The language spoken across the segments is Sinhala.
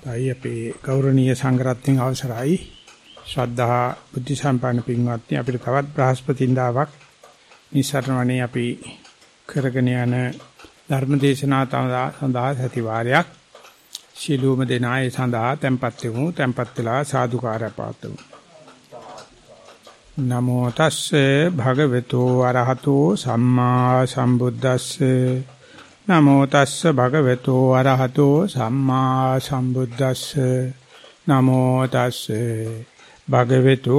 අවස්ථයි අපේ ගෞරවනීය සංඝරත්නයන් අවසරයි. ශ්‍රද්ධා බුද්ධ සම්පන්න පින්වත්නි අපිට තවත් බ්‍රහස්පතින්දාවක් නිසරණවනේ අපි කරගෙන යන ධර්ම දේශනා සඳහා සතිವಾರයක් ශිලූම දෙනායේ සඳහා tempත් වෙමු tempත් වෙලා සාදුකාරය පාතමු නමෝ තස්සේ භගවතු අරහතෝ සම්මා සම්බුද්දස්සේ. නමෝ තස්ස භගවතු අරහතෝ සම්මා සම්බුද්දස්ස. නමෝ තස්ස භගවතු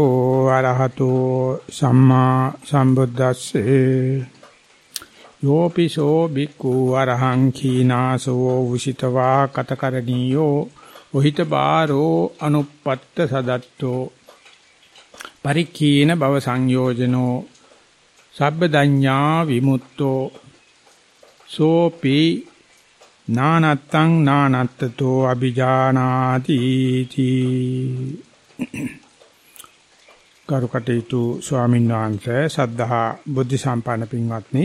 අරහතෝ සම්මා සම්බුද්දස්සේ. යෝපිසෝ බික්ඛු අරහං කීනාසෝ උසිතවා කතකරණීයෝ ඔහිත බාරෝ අනුපත්ත සදත්තෝ. පරික්ඛීන භව සංයෝජනෝ. සබ්බදඤ්ඤා විමුක්තෝ. සෝපි නානත්තං නානත්තතෝ අ비ජානාති තී කරුකටේතු ස්වාමීන් වහන්සේ සද්ධා බුද්ධ සම්පන්න පින්වත්නි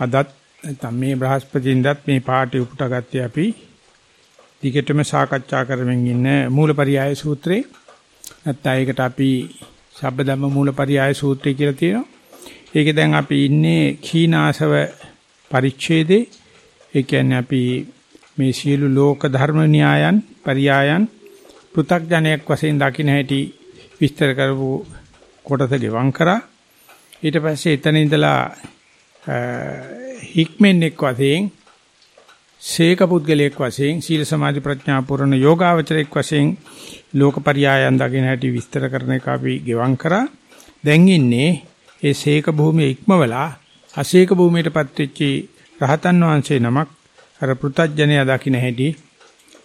අදත් මේ බ්‍රහස්පතින්දත් මේ පාඩේ උපුටාගත්තේ අපි දිගටම සාකච්ඡා කරමින් ඉන්න මූලපරියාය සූත්‍රේ නැත්නම් ඒකට අපි සබ්බදම්ම මූලපරියාය සූත්‍රය කියලා තියෙනවා. ඒකේ දැන් අපි ඉන්නේ කීනාසව පරිච්ඡේදේ. ඒ කියන්නේ අපි මේ සියලු ලෝක ධර්ම න්‍යායන් පරියායන් පෘ탁ජනයක් වශයෙන් දකින්න හැටි විස්තර කරපු කොටස ගෙවම් කරා. ඊට පස්සේ එතන ඉඳලා හික්මෙන්ෙක් වශයෙන් සීක පුද්ගලයෙක් වශයෙන් සීල සමාධි ප්‍රඥා පුරණ යෝගාවචරයෙක් වශයෙන් ලෝකපරියායන් දකින්න හැටි විස්තර කරන එක අපි ගෙවම් කරා. දැන් ඉන්නේ ඒ සීක භූමිය ඉක්මවලා අසීක භූමියටපත් වෙච්ච රහතන් වහන්සේ නමක් අර පෘතජ්ජනය දකින්න හැටි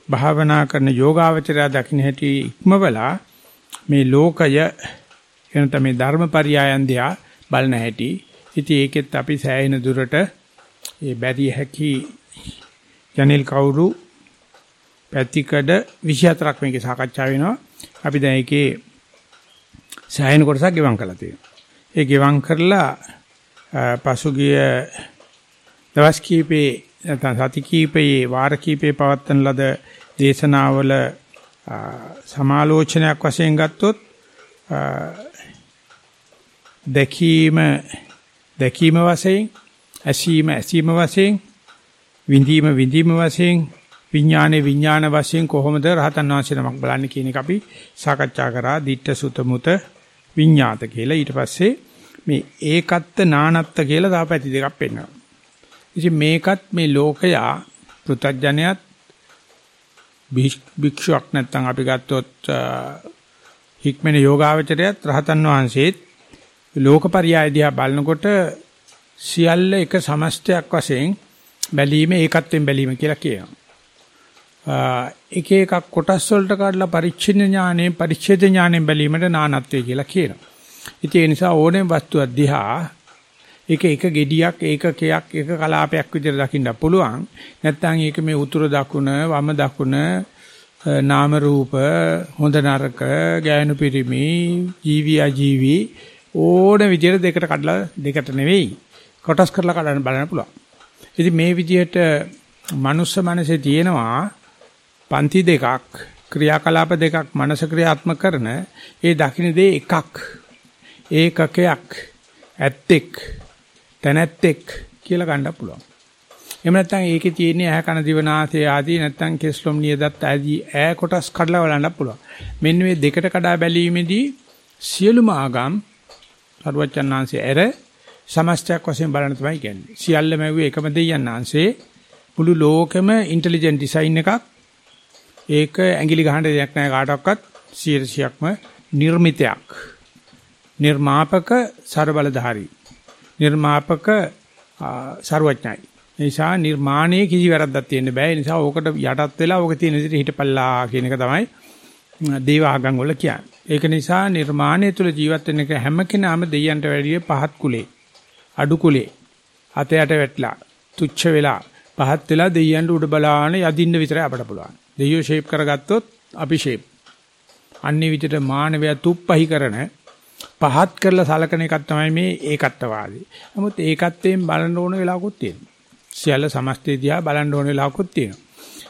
භාවනා කරන යෝගාවචරය දකින්න හැටි ඉක්මවලා මේ ලෝකය එනත මේ ධර්මපරියායන් දිහා බලන හැටි. ඉතින් ඒකෙත් අපි සෑහෙන දුරට ඒ බැරි හැකි ජනිල් කවුරු පැතිකඩ 24ක් මේකේ සාකච්ඡා වෙනවා. අපි දැන් ඒකේ සෑහෙන කොටසක් ගෙවම් කරලා තියෙනවා. ඒ ගෙවම් කරලා පසුගිය දවස් කීපේ නැත්නම් සති කීපයේ වාර කීපේ පවත්වන ලද දේශනාවල සමාලෝචනයක් වශයෙන් ගත්තොත් දැකීම දැකීම වශයෙන් ඇසීම ඇසීම වශයෙන් විඳීම විඳීම වශයෙන් විඥානේ විඥාන වශයෙන් කොහොමද රහතන් වහන්සේ නමක් බලන්නේ කියන එක අපි සාකච්ඡා කරා. ditta sutta muta විඥාත කියලා. ඊට පස්සේ මේ ඒකත්ත නානත්ත කියලා තව පැති දෙකක් පෙන්වනවා. ඉතින් මේකත් මේ ලෝකයා පෘථජ්ජනයත් භික්ෂුවක් නැත්නම් අපි ගත්තොත් හික්මන යෝගාවචරයත් රහතන් වහන්සේත් ලෝකපරියාය දිහා බලනකොට සියල්ල එක සමස්තයක් වශයෙන් බැලීම ඒකත්වෙන් බැලීම කියලා කියනවා. එක එකක් කොටස් වලට කාඩලා පරිච්ඡින්න ඥානෙ පරිච්ඡේද ඥානෙ බැලීමට නානත්වය කියලා කියනවා. ඉතින් ඒ නිසා ඕනෑම වස්තුවක් දිහා ඒක එක gediyak ඒකකයක් එක කලාපයක් විදිහට දකින්න පුළුවන්. නැත්නම් ඒක මේ උතුර දකුණ වම දකුණ නාම රූප හොඳ නරක ගෑනු පිරිමි ජීවි අජීවි ඕන විදිහට දෙකට කඩලා දෙකට නෙවෙයි කොටස් කරලා කඩන්න බලන්න පුළුවන්. ඉතින් මේ විදිහට මනුස්ස මනසේ තියෙනවා පන්ති දෙකක් ක්‍රියාකලාප දෙකක් මනස ක්‍රියාත්මක කරන ඒ දකින්න දේ එකක් ඒකකයක් ඇත්තෙක් තැනැත්තෙක් කියලා ගන්න පුළුවන්. එහෙම නැත්නම් ඒකේ තියෙන ඇහ කන දිව නාසය ආදී නැත්නම් කෙස්ලොම් නියදත් ආදී ඈ කොටස් කඩලා බලන්න පුළුවන්. මෙන්න මේ දෙකට කඩා බැලීමේදී සියලුම ආගම් සරුවචන්නාංශයේ ඇර සමස්තයක් වශයෙන් බලන්න තමයි කියන්නේ. සියල්ල මැව්වේ එකම දෙයයන්ාංශේ මුළු ලෝකෙම ඉන්ටෙලිජන්ට් ඩිසයින් එකක්. ඒක ඇඟිලි ගහන්න දෙයක් නැහැ කාටවත් 100%ක්ම නිර්මිතයක්. නිර්මාපක ਸਰබලධාරී. නිර්මාපක ਸਰවඥයි. නිසා නිර්මාණයේ කිසි වැරද්දක් තියෙන්න බෑ. ඒ නිසා ඕකට යටත් වෙලා ඕක තියෙන විදිහට හිටපල්ලා කියන එක තමයි දේවාගම් වල කියන්නේ. ඒක නිසා නිර්මාණය තුල ජීවත් වෙන එක හැම කෙනාම දෙයයන්ට වැඩිය පහත් කුලේ, අඩු කුලේ, අතයට වැටලා, තුච්ච වෙලා, පහත් වෙලා දෙයයන්ට උඩ බලාන යදින්න විතරයි අපට පුළුවන්. දෙයියෝ ෂේප් කරගත්තොත් අපි ෂේප්. අන්නේ විදිහට මානවයා තුප්පහි කරන පහත් කරලා සලකන එකක් තමයි මේ ඒකත්වවාදී. නමුත් ඒකත්වයෙන් බලන්න ඕන වෙලාවකුත් තියෙනවා. සියල්ල සමස්තය දිහා බලන්න ඕන වෙලාවකුත් තියෙනවා.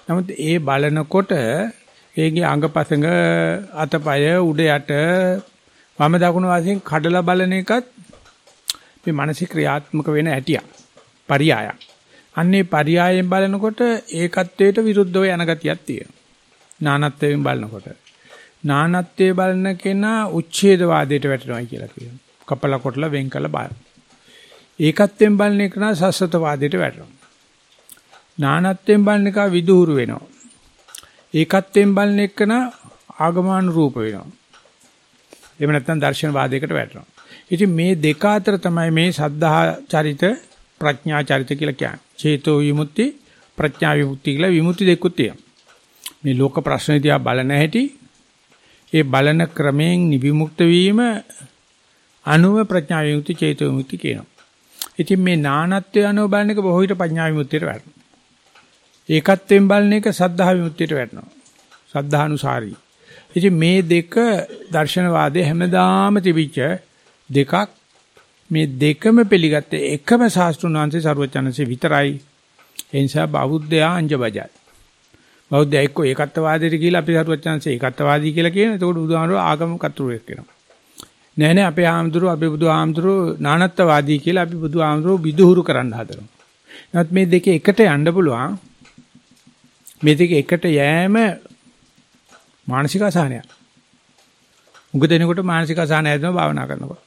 නමුත් ඒ බලනකොට ඒගේ අංගපසංග අතපය උඩ යට වම දකුණු වශයෙන් කඩලා බලන එකත් මේ මානසික ක්‍රියාත්මක වෙන හැටියක්. පරියායක්. අන්නේ පරියායෙන් බලනකොට ඒකත්වයට විරුද්ධව යන ගතියක් තියෙනවා. නානත්වයෙන් බලනකොට. නානත්වයේ බලන කෙනා උච්ඡේදවාදයට වැටෙනවා කියලා කියනවා. කපල කොටලා වෙන් කළ බලන. ඒකත්වයෙන් බලන එක නා සස්සතවාදයට වැටෙනවා. නානත්වයෙන් බලන එක විදුහුරු වෙනවා. ඒකත්වයෙන් බලන එක නා ආගමානුරූප වෙනවා. එහෙම නැත්නම් දර්ශනවාදයකට වැටෙනවා. ඉතින් මේ දෙක අතර තමයි මේ සද්ධා චරිත ප්‍රඥා චරිත කියලා කියන්නේ. චේතෝ විමුක්ති ප්‍රඥා විමුක්ති කියලා විමුක්ති දෙකකුත් තියෙනවා. මේ ලෝක ප්‍රශ්න දිහා බලන හැටි ඒ බලන ක්‍රමයෙන් නිවිමුක්ත වීම අනුව ප්‍රඥා විමුක්ති චේතෝ විමුක්ති කියනවා. ඉතින් මේ නානත්වය අනුව බලන එක බොහෝ විට ප්‍රඥා විමුක්තියට වැටෙනවා. ඒකත්වයෙන් බලන එක සද්ධා විමුක්තියට වැටෙනවා. සද්ධානුසාරී. ඉතින් මේ දෙක දර්ශනවාදයේ හැමදාම තිබිච්ච දෙකක් මේ දෙකම පිළිගත්තේ එකම ශාස්ත්‍රුන් වහන්සේ ਸਰවචනසේ විතරයි. ඒ නිසා බෞද්ධයා අංජබජයි. බෞද්ධයා එක්ක ඒකත්වවාදයට කියලා අපි ਸਰවචනසේ ඒකත්වවාදී කියලා කියන. එතකොට බුදුහාමුදුරුවෝ ආගම කතුරුවෙක් වෙනවා. නෑ නෑ අපේ ආමඳුරෝ අපේ බුදුහාමුදුරුවෝ නානත්වවාදී කියලා අපි බුදුහාමුදුරුවෝ විදුහුරු කරන්න හදනවා. නමුත් මේ දෙකේ එකට යන්න පුළුවන්. මේ දෙක එකට යෑම මානසික අසහනයක්. උග දෙනකොට මානසික අසහනය ඇතිවෙනවා භාවනා කරනකොට.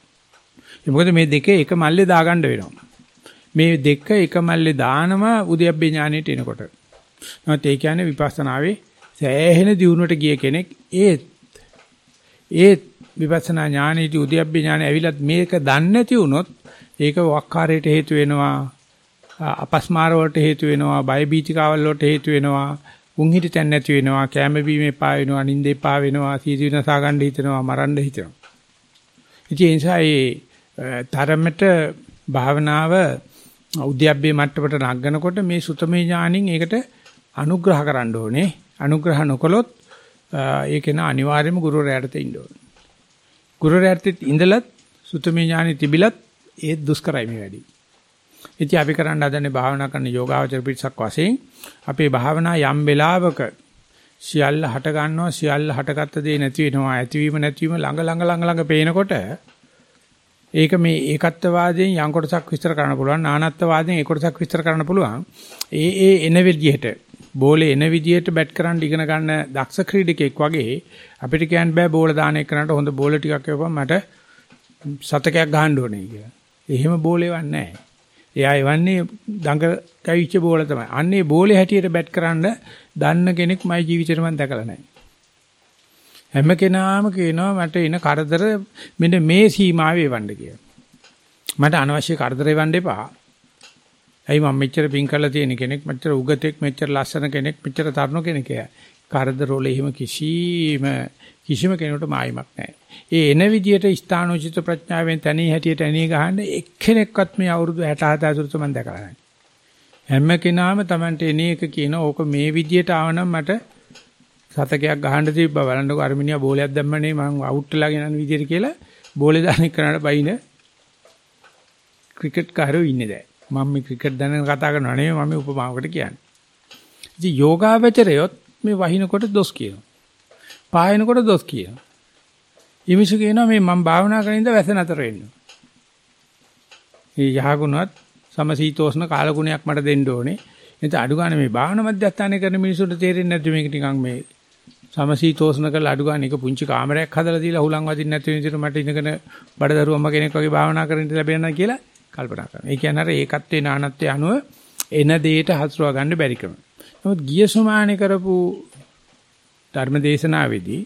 මොකද මේ දෙකේ එක මල්ලේ දාගන්න වෙනවා. මේ දෙක එක මල්ලේ දානම උද්‍යප්පේ ඥානෙට එනකොට. නැත්නම් ඒ කියන්නේ විපස්සනාවේ සෑහෙන දියුණුවට ගිය කෙනෙක් ඒත් ඒත් විපස්සනා ඥානෙටි උද්‍යප්පේ ඥානෙ ඇවිලත් මේක දන්නේ නැති වුණොත් ඒක වක්කාරයට හේතු වෙනවා අපස්මාර වලට හේතු වෙනවා බය බීතිකාවල් වලට හේතු වෙනවා උන් හිටින් නැති වෙනවා කැම බීම එපා වෙනවා නිින්ද එපා වෙනවා සීසි විනාසා ගන්න හිතෙනවා මරන්න හිතෙනවා. ඉතින් ඒ නිසා මේ තරමට භාවනාව උද්‍යප්පේ මට්ටමට නගනකොට මේ සුතමේ ඥානින් ඒකට අනුග්‍රහ කරන්න ඕනේ. අනුග්‍රහ නොකළොත් ඒක න අනිවාර්යයෙන්ම ගුරුවරයාට ඉන්න ඕනේ. ගුරුවරයාට ඉඳලත් සුතමේ ඥානෙ තිබිලත් ඒ දුෂ්කරයි මේ වැඩි. ඉතින් අපි කරන්න හදන්නේ භාවනා කරන යෝගාවචර පිටසක් වශයෙන් අපේ භාවනා යම් වෙලාවක සියල්ල හට ගන්නවා සියල්ල හටගත්ත දේ නැති වෙනවා ඇතිවීම නැතිවීම ළඟ ළඟ ළඟ ළඟ පේනකොට ඒක මේ ඒකත්වවාදයෙන් යම් කොටසක් විස්තර කරන්න පුළුවන් නානත්වවාදයෙන් ඒ කොටසක් විස්තර කරන්න පුළුවන්. ඒ ඒ එන විදිහට බෝලේ එන විදිහට බැට් කරන්න ඉගෙන ගන්න දක්ෂ ක්‍රීඩකෙක් වගේ අපිට කියන්න බෑ බෝල දාන එකනට හොඳ බෝල ටිකක් එවපන් මට සතකයක් ගහන්න ඕනේ කියලා. එහෙම බෝලේ වන්නේ නැහැ. එයා එවන්නේ දඟ කැවිච්ච බෝල තමයි. අන්නේ බෝලේ හැටියට බැට් කරන්න දන්න කෙනෙක් මගේ ජීවිතේට මම දැකලා නැහැ. හැම කෙනාම කියනවා මට එන කරදර මෙන්න මේ සීමාවේ වණ්ඩ කියලා. මට අනවශ්‍ය කරදර එවන්න එපා. ඇයි මම මෙච්චර පින් කරලා තියෙන කෙනෙක් මෙච්චර උගතෙක් මෙච්චර ලස්සන කෙනෙක් මෙච්චර තරුණ කෙනෙක් කරදර වල එහෙම කිසිම කිසිම කෙනෙකුට මායිමක් නැහැ. ඒ එන විදියට ස්ථානෝචිත ප්‍රඥාවෙන් තනිය හැටියට ඇණී ගහන්න එක්කෙනෙක්වත් මේ අවුරුදු 67 ඇතුළත මම දැකලා නැහැ. හැම කෙනාම Tamante එන එක කියන ඕක මේ විදියට ආවනම් මට සතකයක් ගහන්න තිබ්බා බලන්නකො අර්මිනියා බෝලයක් දැම්මනේ මම අවුට් වෙලා ගෙනන විදියට කියලා බෝලේ දාන කරාට බයින ක්‍රිකට් කාරෝ ඉන්නේ දැන්. මම මේ ක්‍රිකට් දැනගෙන කතා කරනවා නෙමෙයි මම උපමාවකට කියන්නේ. ඉතින් යෝගාවචරයොත් මේ වහිනකොට දොස් කියනවා. පායනකොට දොස් කියනවා. ඊමිසු කියනවා මේ මම භාවනා කරන ඉඳ වැස නතර වෙන්න. මේ යහගුණවත් සමසීතෝෂ්ණ කාලගුණයක් මට දෙන්න ඕනේ. එතන අඩු ගන්න මේ භාවනා මධ්‍යස්ථානය කරන මිනිසුන්ට තේරෙන්නේ නැද්ද මේක නිකන් මේ සමසීතෝෂ්ණ කරලා අඩු ගන්න එක පුංචි කාමරයක් හදලා දීලා හුලං වදින්න නැති විදිහට මට ඉඳගෙන බඩදරු අම්ම කෙනෙක් වගේ භාවනා කරන්න ලැබෙනවා කියලා කල්පනා කරනවා. ඒ කියන්නේ අර ඒකත්වේ නානත්වයේ අනුව එන දෙයට හසුරවා ගන්න බැරි ක්‍රම. නමුත් ගිය සුමානේ කරපු ධර්මදේශනාවේදී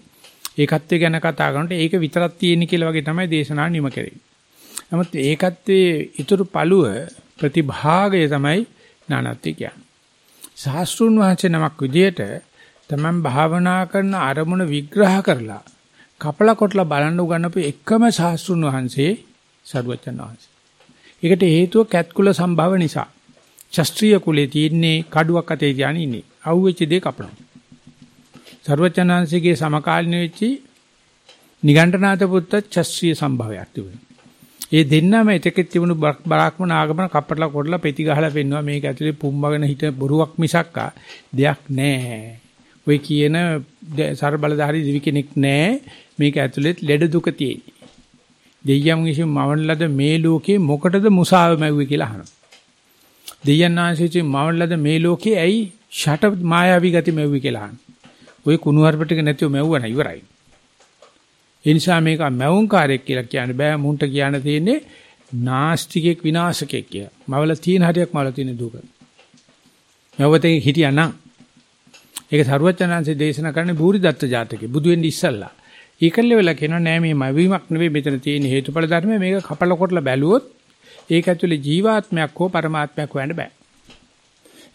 ඒකත්වය ගැන කතා කරනකොට ඒක විතරක් තියෙන කියලා වගේ තමයි දේශනාව නිම කරන්නේ. නමුත් ඒකත්වයේ ඊතුරු පළුව ප්‍රතිභාගය තමයි ඥානත්වය කියන්නේ. ශාස්ත්‍රුන් වහන්සේ නමක් විදියට තමන් භාවනා කරන අරමුණ විග්‍රහ කරලා කපලා කොටලා බලන්න උගන්නපු එකම ශාස්ත්‍රුන් වහන්සේ සරුවචන් වහන්සේ. ඒකට හේතුව කැත්කුල සම්භව නිසා. ශාස්ත්‍රීය කුලේ තියෙන්නේ කඩුවක් අතේ තියාගෙන ඉන්නේ. අවුෙච්ච දේ කපනවා. සර්වචනාංශිකේ සමකාලීන වෙච්චි නිගණ්ඨනාත පුත්ත ශාස්ත්‍රීය සම්භවයක් තිබුණා. ඒ දෙන්නම එතකෙත් තිබුණු බරාක්මන ආගමන කප්පටලා කොටලා පෙති ගහලා පෙන්නවා මේක ඇතුලේ පුම්බගෙන හිට බොරුවක් මිසක්කා දෙයක් නැහැ. ඔය කියන ਸਰබලධාරී දිවි කෙනෙක් නැහැ. මේක ඇතුළේ ලෙඩ දුක තියෙන්නේ. දෙයියන් විසින් මවන ලද මේ ලෝකේ මොකටද මුසාව මැව්වේ කියලා අහනවා. දෙයයන් ආශිචි මවලද මේ ලෝකේ ඇයි ෂට මායාවී ගති මෙව්වි කියලා අහන. ඔය කුණු හarp ටික නැතිව මෙව්වන ඉවරයි. ඒ නිසා මේක මැවුම්කාරයෙක් කියලා කියන්න බෑ මුන්ට කියන්න තියෙන්නේ නාස්තිකෙක් විනාශකෙක් කියලා. මවල තියෙන හරියක් මවල තියෙන දුක. මෙවතේ හිටියානම් ඒක සරුවචනාංශේ දේශනා කරන්නේ බූරිදත්ත ජාතකේ බුදු වෙන්නේ ඉස්සල්ලා. ඊකල්ලේ වෙලා කියනවා නෑ මේ මැවීමක් නෙවෙයි මෙතන තියෙන හේතුඵල ධර්මය මේක කපල කොටලා බැලුවොත් ඒක ඇතුලේ ජීවාත්මයක් හෝ પરමාත්මයක් හොයන්න බෑ.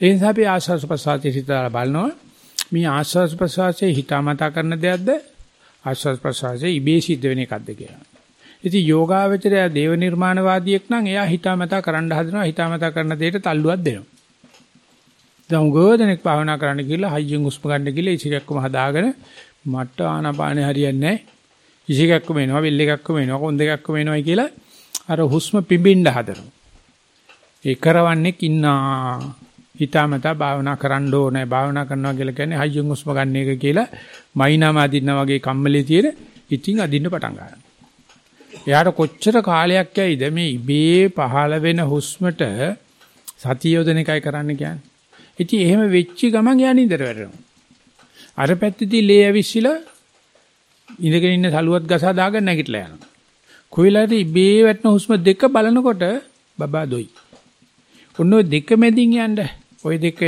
ඒ නිසා අපි ආස්වාස් ප්‍රසවාසයේ හිතලා බලනවා මේ ආස්වාස් ප්‍රසවාසයේ හිතාමතා කරන දෙයක්ද ආස්වාස් ප්‍රසවාසයේ ඉබේ සිද්ධ වෙන එකක්ද කියලා. ඉතින් යෝගාවචරය දේව නිර්මාණවාදියෙක් නම් එයා හිතාමතා කරන්න හදනවා හිතාමතා කරන දෙයට තල්ලුවක් දෙනවා. දැන් උගෝදෙනෙක් භාවනා කරන්න ගිහලා හයියෙන් උස්ම ගන්න ගිහලා ඉසිකක්කම හදාගෙන මට ආනාපානේ හරියන්නේ නැහැ. ඉසිකක්කම එනවා, බෙල් එකක්කම එනවා, කොන් දෙකක්කම එනවායි කියලා අර හුස්ම පිඹින්න හදනවා. ඒ කරවන්නේක් ඉන්නා. හිතාමතා භාවනා කරන්න ඕනේ. භාවනා කරනවා කියලා කියන්නේ හයියෙන් හුස්ම ගන්න එක කියලා මයින්නාම අදින්නා වගේ කම්මලේ තියෙන ඉතින් අදින්න පටන් ගන්නවා. එයාට කොච්චර කාලයක් යයිද මේ ඉබේ පහළ වෙන හුස්මට සතිය යොදන එකයි කරන්න කියන්නේ. ඉතින් එහෙම වෙච්ච ගමන් යා නින්දට වැටෙනවා. අර පැත්තේදී ලේ ඇවිස්සලා ඉඳගෙන ඉන්න සලුවත් ගසා දාගෙන නැගිටලා යනවා. කොයිලාට ඉබේ වැටෙන හුස්ම දෙක බලනකොට බබා දොයි. ඔන්න ඔය දෙක මැදින් යන්න ඔය දෙක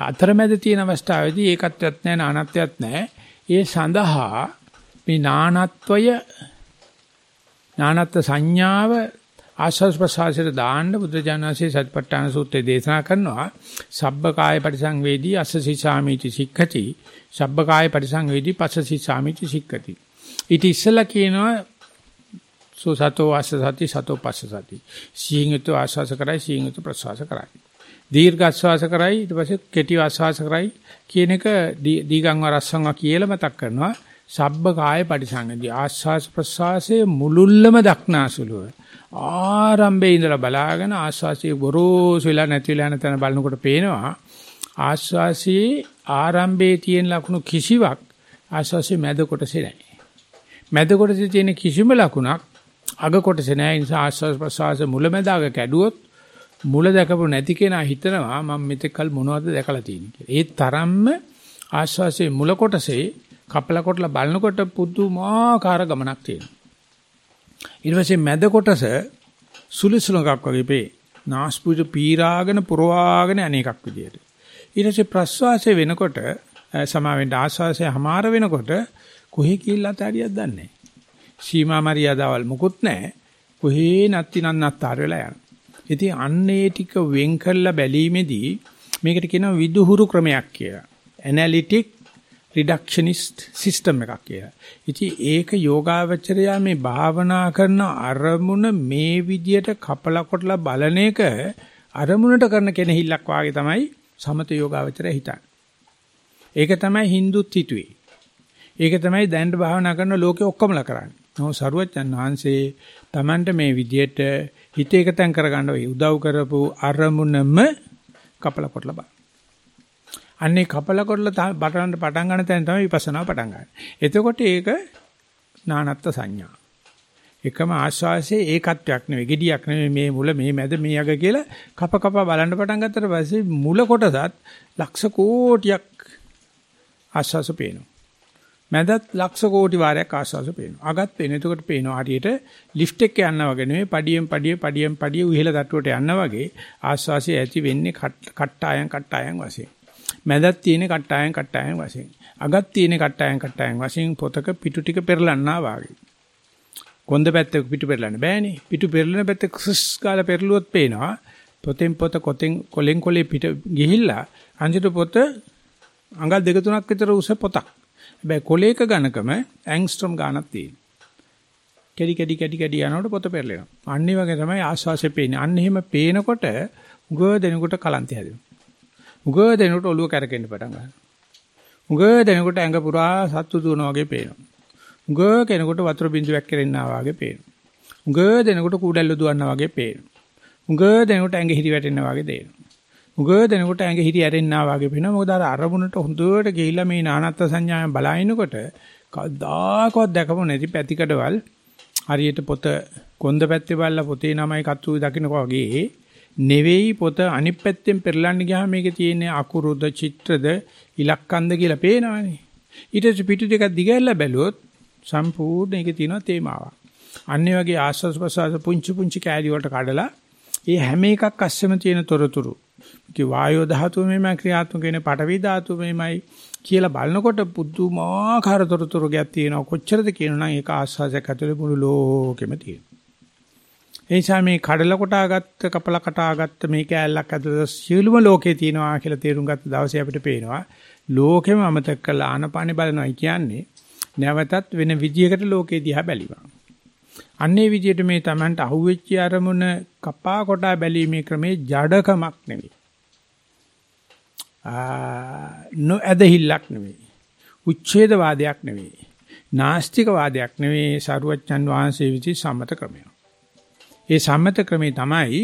අතරමැද තියෙන අවස්ථාවේදී ඒකත්වයක් නැහැ අනත්වයක් නැහැ. ඒ සඳහා මේ නානත්වය නානත්ත්ව සංඥාව ආස්වාස් ප්‍රසආසයට දාන්න බුදුජානසී සත්‍යපට්ඨාන සූත්‍රයේ දේශනා කරනවා සබ්බකාය පරිසංවේදී අස්සසීසාමිති සික්ඛති සබ්බකාය පරිසංවේදී පස්සසීසාමිති සික්ඛති ඊට ඉස්සලා කියනවා සෝ සතෝ වාස සති සතෝ පස්ස සති. සීංගිත ආශ්වාස කරයි සීංගිත ප්‍රශ්වාස කරයි. දීර්ඝ ආශ්වාස කරයි ඊට පස්සේ කෙටි ආශ්වාස කරයි කියන එක දීගං වරස්සං කියලා මතක් කරනවා. සබ්බ කාය පරිසංගති ආශ්වාස ප්‍රශ්වාසයේ මුලුල්ලම දක්නාසුලුව. ආරම්භයේ ඉඳලා බලාගෙන ආශ්වාසයේ ගොරෝසු වෙලා නැති වෙලා යන තැන බලනකොට පේනවා ආශ්වාසයේ ආරම්භයේ තියෙන ලකුණු කිසිවක් ආශ්වාසයේ මැද කොටසේ නැහැ. මැද කොටසේ තියෙන කිසිම ලකුණක් අග කොටසේ නෑ නිසා ආස්වාද ප්‍රසවාස මුලැමැදාග කැඩුවොත් මුල දැකපු නැති කෙනා හිතනවා මම මෙතෙක්කල් මොනවද දැකලා තියෙන්නේ කියලා. ඒ තරම්ම ආස්වාසේ මුල කොටසේ කපල කොටලා බලනකොට පුදුමාකාර ගමනක් තියෙනවා. ඊට පස්සේ මැද කොටස සුලිසුලඟක් වගේ පේ. නාස්පුඩ පීරාගෙන පුරවාගෙන අනේකක් විදියට. ඊට පස්සේ ප්‍රස්වාසය වෙනකොට සමාවෙන්න ආස්වාසය හමාර වෙනකොට කොහේ කියලා තරියක් දන්නේ නැහැ. සීමා මරියාදාවල් මුකුත් නැහැ. කොහේ නැති නන්නත්තර වෙලා යන. ඉතින් අන්නේ ටික වෙන් කරලා බැලීමේදී මේකට කියනවා විදුහුරු ක්‍රමයක් කියලා. ඇනලිටික් රිඩක්ෂනිස්ට් සිස්ටම් එකක් කියලා. ඉතින් ඒක යෝගාවචරය මේ භාවනා කරන අරමුණ මේ විදියට කපලා කොටලා බලන එක අරමුණට කරන කෙනෙහිල්ලක් වාගේ තමයි සමත යෝගාවචරය හිතන්නේ. ඒක තමයි Hindut හිතුවේ. ඒක තමයි දැනට භාවනා කරන ලෝකේ ඔක්කොමලා කරන්නේ. නෝ සරුවච්චන් වහන්සේ Tamanට මේ විදියට හිත එකතෙන් කරගන්න උදව් කරපු අරමුණම කපල කොටලා බලන්න. අන්නේ කපල කොටලා බටන්න පටන් ගන්න තැන තමයි විපස්සනා පටන් ගන්න. එතකොට ඒක නානත්ත් සංඥා. එකම ආශ්වාසයේ ඒකත්වයක් නෙවෙයි, gediyak නෙවෙයි මේ මුල මේ මැද මේ අග කියලා කප කප බලන්න පටන් ගත්තට පස්සේ මුල කොටසත් ලක්ෂ කෝටියක් ආශ්වාස පේනවා. මැදත් ලක්ෂ කෝටි වාරයක් ආස්වාස පේනවා. අගත් පේන. එතකොට පේනවා හරියට ලිෆ්ට් එක යනවා වගේ නෙවෙයි පඩියෙන් පඩිය පඩියෙන් පඩිය උහෙල තට්ටුවට යනවා වගේ ආස්වාසිය ඇති වෙන්නේ කට්ටායන් කට්ටායන් වශයෙන්. මැදත් තියෙන කට්ටායන් කට්ටායන් වශයෙන්. අගත් තියෙන කට්ටායන් කට්ටායන් වශයෙන් පොතක පිටු ටික පෙරලන්නා වාගේ. කොන්ද පැත්තක පිටු පෙරලන්න බෑනේ. පිටු පෙරලන පැත්ත ක්‍රිස් කාලා පෙරලුවොත් පේනවා. පොතෙන් පොත කොතෙන් කොලෙන් කොලේ පිට ගිහිල්ලා අන්තිමට පොත අඟල් දෙක තුනක් විතර උස පොතක්. හැබැයි කොලේක ඝනකම ඇන්ග්ස්ට්‍රොම් ගානක් තියෙනවා. කැඩි කැඩි කැඩි කැඩි යනකොට පොත පෙරලෙනවා. අන්න ඒ වගේ තමයි ආස්වාසය පේන්නේ. අන්න එහෙම පේනකොට උග දෙනකොට කලන්තය හැදෙනවා. උග දෙනකොට ඔළුව කැරකෙන්න පටන් ගන්නවා. උග දෙනකොට ඇඟ පුරා සත්තු දුවන වගේ පේනවා. උග කෙනෙකුට වතුර බින්දුවක් කෙරෙන්නා වගේ පේනවා. උග දෙනකොට කූඩැල්ල දුවන්නා වගේ පේනවා. උග දෙනකොට ඇඟ හිරි වැටෙනවා වගේ දේනවා. මුගව දෙනකොට ඇඟ හිරි ඇරෙන්නා වගේ පේනවා. මොකද අර අරමුණට හොඳට ගිහිල්ලා මේ නානත්ත් සංඥාවෙන් බලනකොට කවදාකවත් දැකපො නැති පැතිකඩවල් හරියට පොත කොන්ද පැත්තේ බලලා පොතේ නමයි කත්තු දකින්නකෝ වගේ නෙවෙයි පොත අනිත් පැත්තෙන් පෙරලන්න ගියාම මේකේ තියෙන අකුරුද චිත්‍රද ඉලක්කන්ද කියලා පේනවනේ. ඊට පස්සේ පිටු දෙකක් දිගහැරලා බැලුවොත් සම්පූර්ණ ඒකේ තියෙනවා තේමාවක්. අන්නේ වගේ ආස්වාස් ප්‍රසආස පුංචි පුංචි කෑලි වලට කඩලා ඒ හැම එකක් අස්සෙම තියෙන තොරතුරු. කි වායෝ ධාතුව මෙමය ක්‍රියාත්මක වෙන පඨවි ධාතුව මෙමය කියලා බලනකොට පුදුමාකාර තොරතුරු ගයක් තියෙනවා. කොච්චරද කියනනම් ඒක ආස්වාසයක් ඇතුලේ මුළු ලෝකෙම තියෙනවා. ඒ නිසා මේ කඩල කොටාගත්ත කපල කටාගත්ත මේ කෑල්ලක් ඇතුළත සියලුම ලෝකේ තියෙනවා කියලා තේරුම් ගත්ත දවසේ අපිට පේනවා ලෝකෙම අමතක කරලා ආනපානෙ බලනවා කියන්නේ නැවතත් වෙන විදියකට ලෝකේ දිහා බැලිවා. අන්නේ විදියට මේ Tamanට අහුවෙච්ච අරමුණ කපා කොටා බැලීමේ ක්‍රමේ ජඩකමක් නෙවෙයි. නොඇදහිල්ලක් නෙවෙයි. උච්ඡේදවාදයක් නෙවෙයි. නාස්තික වාදයක් නෙවෙයි සරුවච්චන් වහන්සේ විසි සම්මත ක්‍රමයක්. ඒ සම්මත ක්‍රමේ තමයි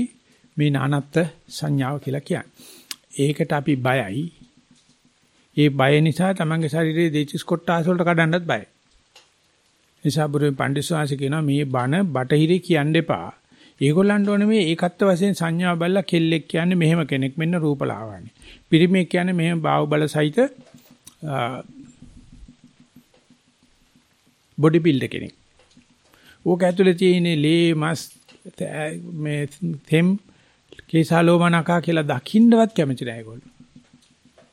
මේ නානත්ත් සංඥාව කියලා කියන්නේ. ඒකට අපි බයයි. ඒ බය නිසා තමන්ගේ ශරීරයේ දේචිස් කොට්ටාස වලට කඩන්නත් බයයි. නිසා බුදුන් පඬිස්සවාසි කියනවා මේ බණ බටහිරේ කියන්න එපා. ඒගොල්ලන්ට ඕනේ මේ ඒකත්ව වශයෙන් සංඥා බලලා කෙල්ලෙක් කියන්නේ මෙහෙම කෙනෙක් මෙන්න රූපලාවන්‍ය. පිරිමේ කියන්නේ මෙහෙම බාහුව බල සහිත බොඩි බිල්ඩර් කෙනෙක්. ඕක ඇතුලේ තියෙන ලේ මස් මේ තෙම් කේසාලෝමනකා කියලා දකින්නවත් කැමති නැහැ ඒගොල්ලෝ.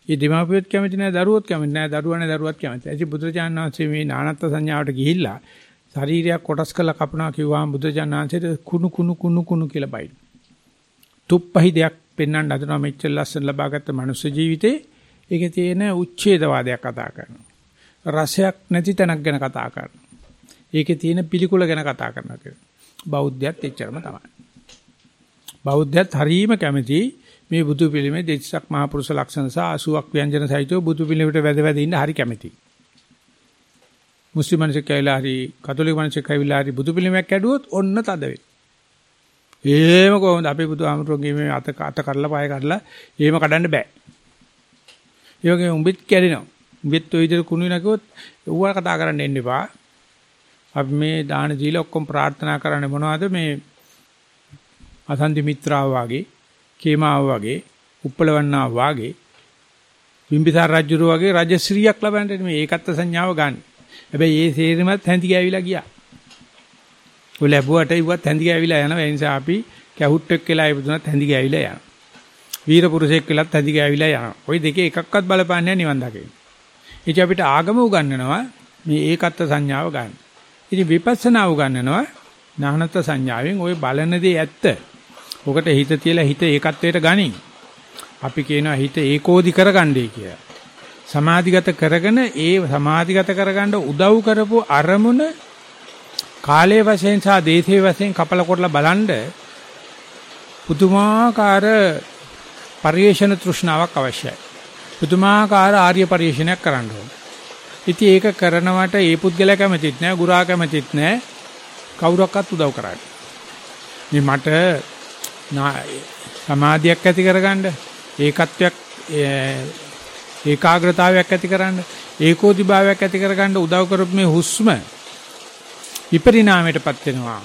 ඒ දෙමාපියොත් කැමති නැහැ දරුවොත් කැමති නැහැ දරුවානේ දරුවත් කැමති. ඇයි බුදුරජාණන් වහන්සේ මේ නානත්ත් සංඥාවට ගිහිල්ලා ශරීරයක් කොටස් කරලා කපනවා කිව්වහම බුදුරජාණන් වහන්සේට කුණු කුණු කුණු කුණු කියලා බයි. තුප්පහි දෙයක් පෙන්වන්න හදනවා මෙච්චර ලස්සන ලබාගත්ත මනුස්ස ජීවිතේ ඒකේ තියෙන උච්ඡේදවාදයක් කතා කරනවා. රසයක් නැති තැනක් ගැන කතා කරනවා. ඒකේ තියෙන පිළිකුල ගැන කතා කරනවා කියලා. බෞද්ධයත් එච්චරම තමයි. බෞද්ධයත් හරීම කැමති මේ බුදු පිළිමේ දෙතිසක් මහා පුරුෂ ලක්ෂණ සහ 80ක් ව්‍යංජන සහිතව බුදු පිළිමයට වැද වැද ඉන්න හරි කැමති. මුස්ලිම් මිනිස්සු කයිලා හරි කතෝලික මිනිස්සු කයිලා හරි බුදු පිළිමයක් ඇදුවොත් ඔන්න තද වෙයි. එහෙම කොහොමද අපේ බුදු ආමතුරුගේ මේ අත අත කරලා පාය කරලා එහෙම කඩන්න බෑ. ඒ වගේ උඹෙත් කැඩෙනවා. උඹෙත් ඔය විදිහට කුණු වෙනා කිව්වොත් ඌව කතා කරන්න එන්න එපා. අපි මේ දාන දීලා ඔක්කොම ප්‍රාර්ථනා කරන්නේ මොනවද මේ අසන්දි මිත්‍රාව වගේ, කේමාව වගේ, උප්පලවන්නා වගේ, බිම්බිසාර රජුරු වගේ රජශ්‍රීයක් ලබන්න මේ ඒකත්ව සංඥාව ගන්න. හැබැයි ඒ සේරමත් හැඳි ගෑවිලා ගියා. ඔය ලැබුවට ඉවත් හැඳි ගෑවිලා යනවා. ඒ නිසා අපි කැහුට්ටෙක් කියලා ඉපදුනත් හැඳි ගෑවිලා යනවා. වීර පුරුෂයෙක් වෙලත් හැඳි ගෑවිලා යනවා. ওই දෙකේ එකක්වත් බලපාන්නේ නිවන් දකින්න. ඉතින් අපිට ආගම උගන්වනවා මේ ඒකත්ව සංඥාව ගන්න. ඉතින් විපස්සනා උගන්වනවා ඥානත් සංඥාවෙන් ওই බලන දේ ඇත්ත. ඔකට හිත තියලා හිත ඒකත්වයට ගනින්. අපි කියනවා හිත ඒකෝදි කරගන්නයි කියලා. සමාධිගත කරගෙන ඒ සමාධිගත කරගන්න උදව් කරපු අරමුණ කාලයේ වශයෙන් සහ දේශයේ වශයෙන් කපල කොටලා බලනද පුදුමාකාර පරිේශන තෘෂ්ණාවක් අවශ්‍යයි. පුදුමාකාර ආර්ය පරිශ්‍රණයක් කරන්න ඕනේ. ඉතින් ඒක කරනවට ඒ පුද්ගලයා කැමතිත් නෑ, ගුරා කැමතිත් නෑ. කවුරක්වත් උදව් කරන්නේ. මේ මට සමාධියක් ඇති කරගන්න, ඒකත්වයක් ඒකාග්‍රතාවයක් ඇති කරන්න, ඒකෝදිභාවයක් ඇති කරගන්න උදව් කරපු මේ හුස්ම විපරිණාමයටපත් වෙනවා.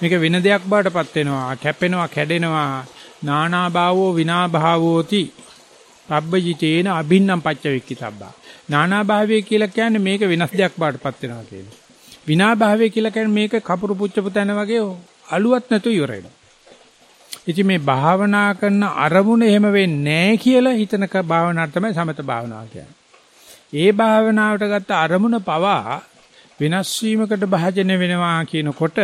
මේක වෙන දෙයක් බාටපත් වෙනවා, කැපෙනවා, කැඩෙනවා. නානා භාවෝ විනා භාවෝති. පබ්බජිතේන අභින්නම් පච්චවික්කිතබ්බා. නානා භාවය කියලා කියන්නේ මේක වෙනස් දෙයක් බාටපත් වෙනවා කියන්නේ. විනා භාවය කියලා කියන්නේ මේක කපුරු පුච්චපු තැන වගේ අලුවත් නැතු ඉවර වෙනවා. ඉතින් මේ භාවනා කරන අරමුණ එහෙම වෙන්නේ නැහැ කියලා හිතන භාවනාව තමයි සමත භාවනාව කියන්නේ. ඒ භාවනාවට ගත්ත අරමුණ පවා වෙනස් වීමකට භාජන වෙනවා කියනකොට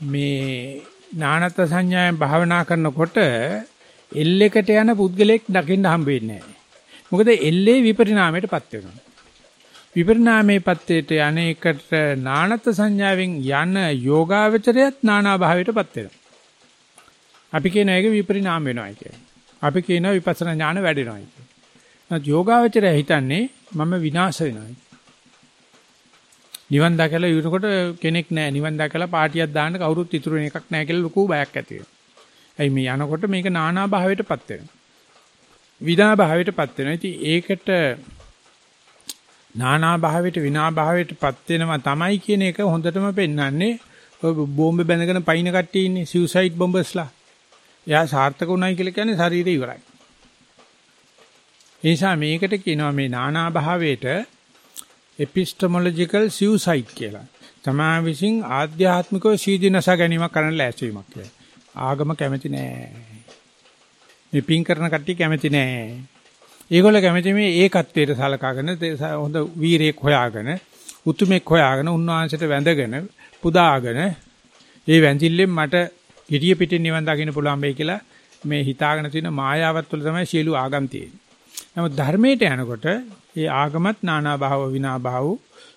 මේ නානත් සංඥාවෙන් භාවනා කරනකොට එල්ලෙකට යන පුද්ගලෙක් දකින්න හම්බ වෙන්නේ නැහැ. මොකද එල්ලේ විපරිණාමයටපත් වෙනවා. විපරිණාමයේපත් යන්නේකට නානත් සංඥාවෙන් යන යෝගාවචරයත් නානා භාවයටපත් වෙනවා. අපි කියන එක විපරිණාම වෙනවා කියන්නේ. අපි කියන විපස්සනා ඥාන වැඩෙනවා කියන්නේ. නැත් යෝගාවචරය හිතන්නේ මම විනාශ වෙනවා. නිවන් දැකලා ඉවරකොට කෙනෙක් නැහැ. නිවන් දැකලා පාටියක් දාන්න කවුරුත් ඉතුරු වෙන එකක් නැහැ කියලා ලොකු බයක් ඇති වෙනවා. ඇයි මේ යනකොට මේක නානා භාවයටපත් වෙනවා. විනා භාවයටපත් වෙනවා. ඉතින් ඒකට නානා භාවයට විනා භාවයටපත් වෙනවා තමයි කියන එක හොඳටම පෙන්වන්නේ ඔය බෝම්බේ බැඳගෙන පයින් කට්ටිය ඉන්නේ සිව්සයිඩ් බොම්බර්ස්ලා. එයා සාර්ථක උනායි කියලා කියන්නේ ශරීරය ඉවරයි. ඒ නිසා මේකට කියනවා මේ නානා භාවයට epistemological suicide කියලා. තමා විසින් ආධ්‍යාත්මිකව සීදීනස ගැනීමක් කරන්න ලෑස්තිවීමක් කියලා. ආගම කැමති නෑ. මේ පින් කරන කට්ටිය කැමති නෑ. ඒගොල්ල කැමති මේ ඒකත්වයට සලකාගෙන හොඳ වීරයෙක් හොයාගෙන උතුමෙක් හොයාගෙන උන්වහන්සේට වැඳගෙන පුදාගෙන ඒ වැඳිල්ලෙන් මට ගිරිය පිටින් නිවන් දකින්න පුළුවන් වෙයි කියලා මේ හිතාගෙන තියෙන මායාවත් තුළ තමයි සියලු ආගම් තියෙන්නේ. නමුත් ධර්මයට යනකොට ඒ ආගමත් නානා භාව විනා භාව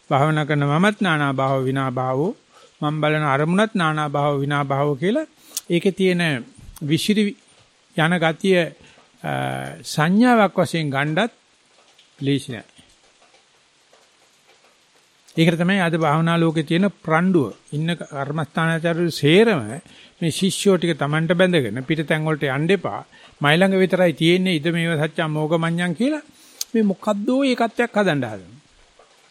භාවනා කරන මමත් නානා භාව විනා භාව මම බලන අරමුණත් නානා භාව විනා භාව කියලා ඒකේ තියෙන විසිරි යන ගතිය සංඥාවක් වශයෙන් ගණ්ඩත් ලේසි නෑ. ඒකට තමයි අද භාවනා ලෝකේ තියෙන ප්‍රණ්ඩුව. ඉන්න කර්මස්ථානාචාර්ය සේරම මේ ශිෂ්‍යෝ ටික Tamanට බැඳගෙන පිටතැන් වලට යන්න එපා. මයි ළඟ විතරයි තියෙන්නේ ඉද මේව සත්‍යම් මොගමඤ්ඤං කියලා මේ මොකද්දෝ ඒකත්වයක් හදන්න හදනවා.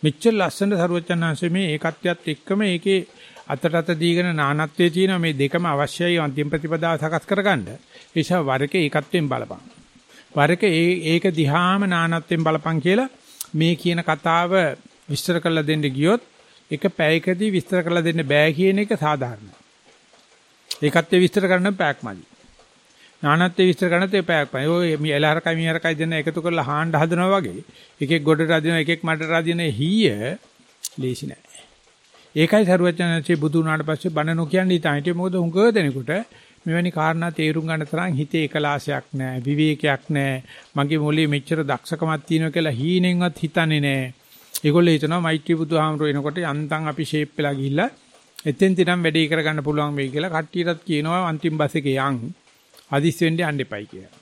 මෙච්චර ලස්සන සරුවචනාංශයේ මේ ඒකත්වයක් එක්කම ඒකේ අතට අත දීගෙන නානත්වයේ තියෙන මේ දෙකම අවශ්‍යයි අන්තිම ප්‍රතිපදාව සකස් කරගන්න. ඒ නිසා වරක ඒකත්වයෙන් බලපං. වරක ඒ ඒක දිහාම නානත්වයෙන් බලපං කියලා මේ කියන කතාව විස්තර කරලා දෙන්න ගියොත් එක පැයකදී විස්තර කරලා දෙන්න බෑ කියන එක සාධාරණයි. ඒකත්වයේ විස්තර කරන්න පැයක්මදි. නානත්වයේ විස්තර කරන්නත් ඒ පැයක්මයි. ඔය එලහරකයි මීහරකයි දෙන්න එකතු කරලා හාන්න හදනවා වගේ එකෙක් ගොඩට අදිනවා එකෙක් මඩට අදින හීය ලේසි නෑ. ඒකයි සරුවචනන්සේ බුදු වුණාට පස්සේ බණ නොකියන්නේ ඉතින් මොකද හුඟ දෙනකොට මෙවැනි කාරණා තේරුම් ගන්න තරම් හිතේ එකලාසයක් නැහැ විවේකයක් නැහැ මගේ මොළේ මෙච්චර දක්ෂකමක් තියෙනවා කියලා හීනෙන්වත් හිතන්නේ නැහැ ඒගොල්ලෝ හිතනවා මෛත්‍රී බුදුහාමරෝ එනකොට යන්තම් අපි ෂේප් වෙලා ගිහිල්ලා එතෙන් තිනම් වැඩේ කරගන්න පුළුවන් වෙයි කියලා කට්ටියටත් කියනවා අන්තිම බස් එකේ යන් හදිස් වෙන්න යන්න එපයි කියලා.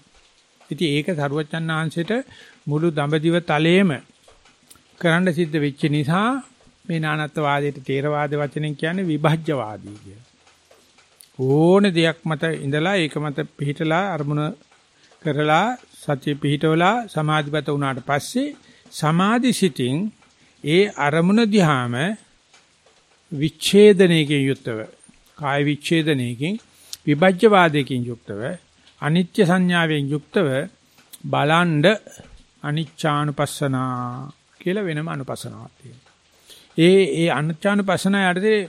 ඉතින් ඒක සරුවච්චන් ආංශයට මුළු දඹදිව තලයේම කරන්න සිද්ධ වෙච්ච නිසා මේ නානත්වවාදයට තේරවාද වචනෙන් කියන්නේ විභජ්‍යවාදී කියලා. ඕන දෙයක් මත ඉඳලා ඒක මත පිහිටලා අරමුණ කරලා සත්‍ය පිහිටවලා සමාධිගත වුණාට පස්සේ සමාධි සිතින් ඒ අරමුණ දිහාම විච්ඡේදනයකින් යුක්තව කාය විච්ඡේදනයකින් විභජ්‍යවාදයකින් යුක්තව අනිත්‍ය සංඥාවෙන් යුක්තව බලන්ඩ අනිච්චානුපස්සනා කියලා වෙනම අනුපස්සනාවක් තියෙනවා. ඒ ඒ අනිච්චානුපස්සනා යටතේ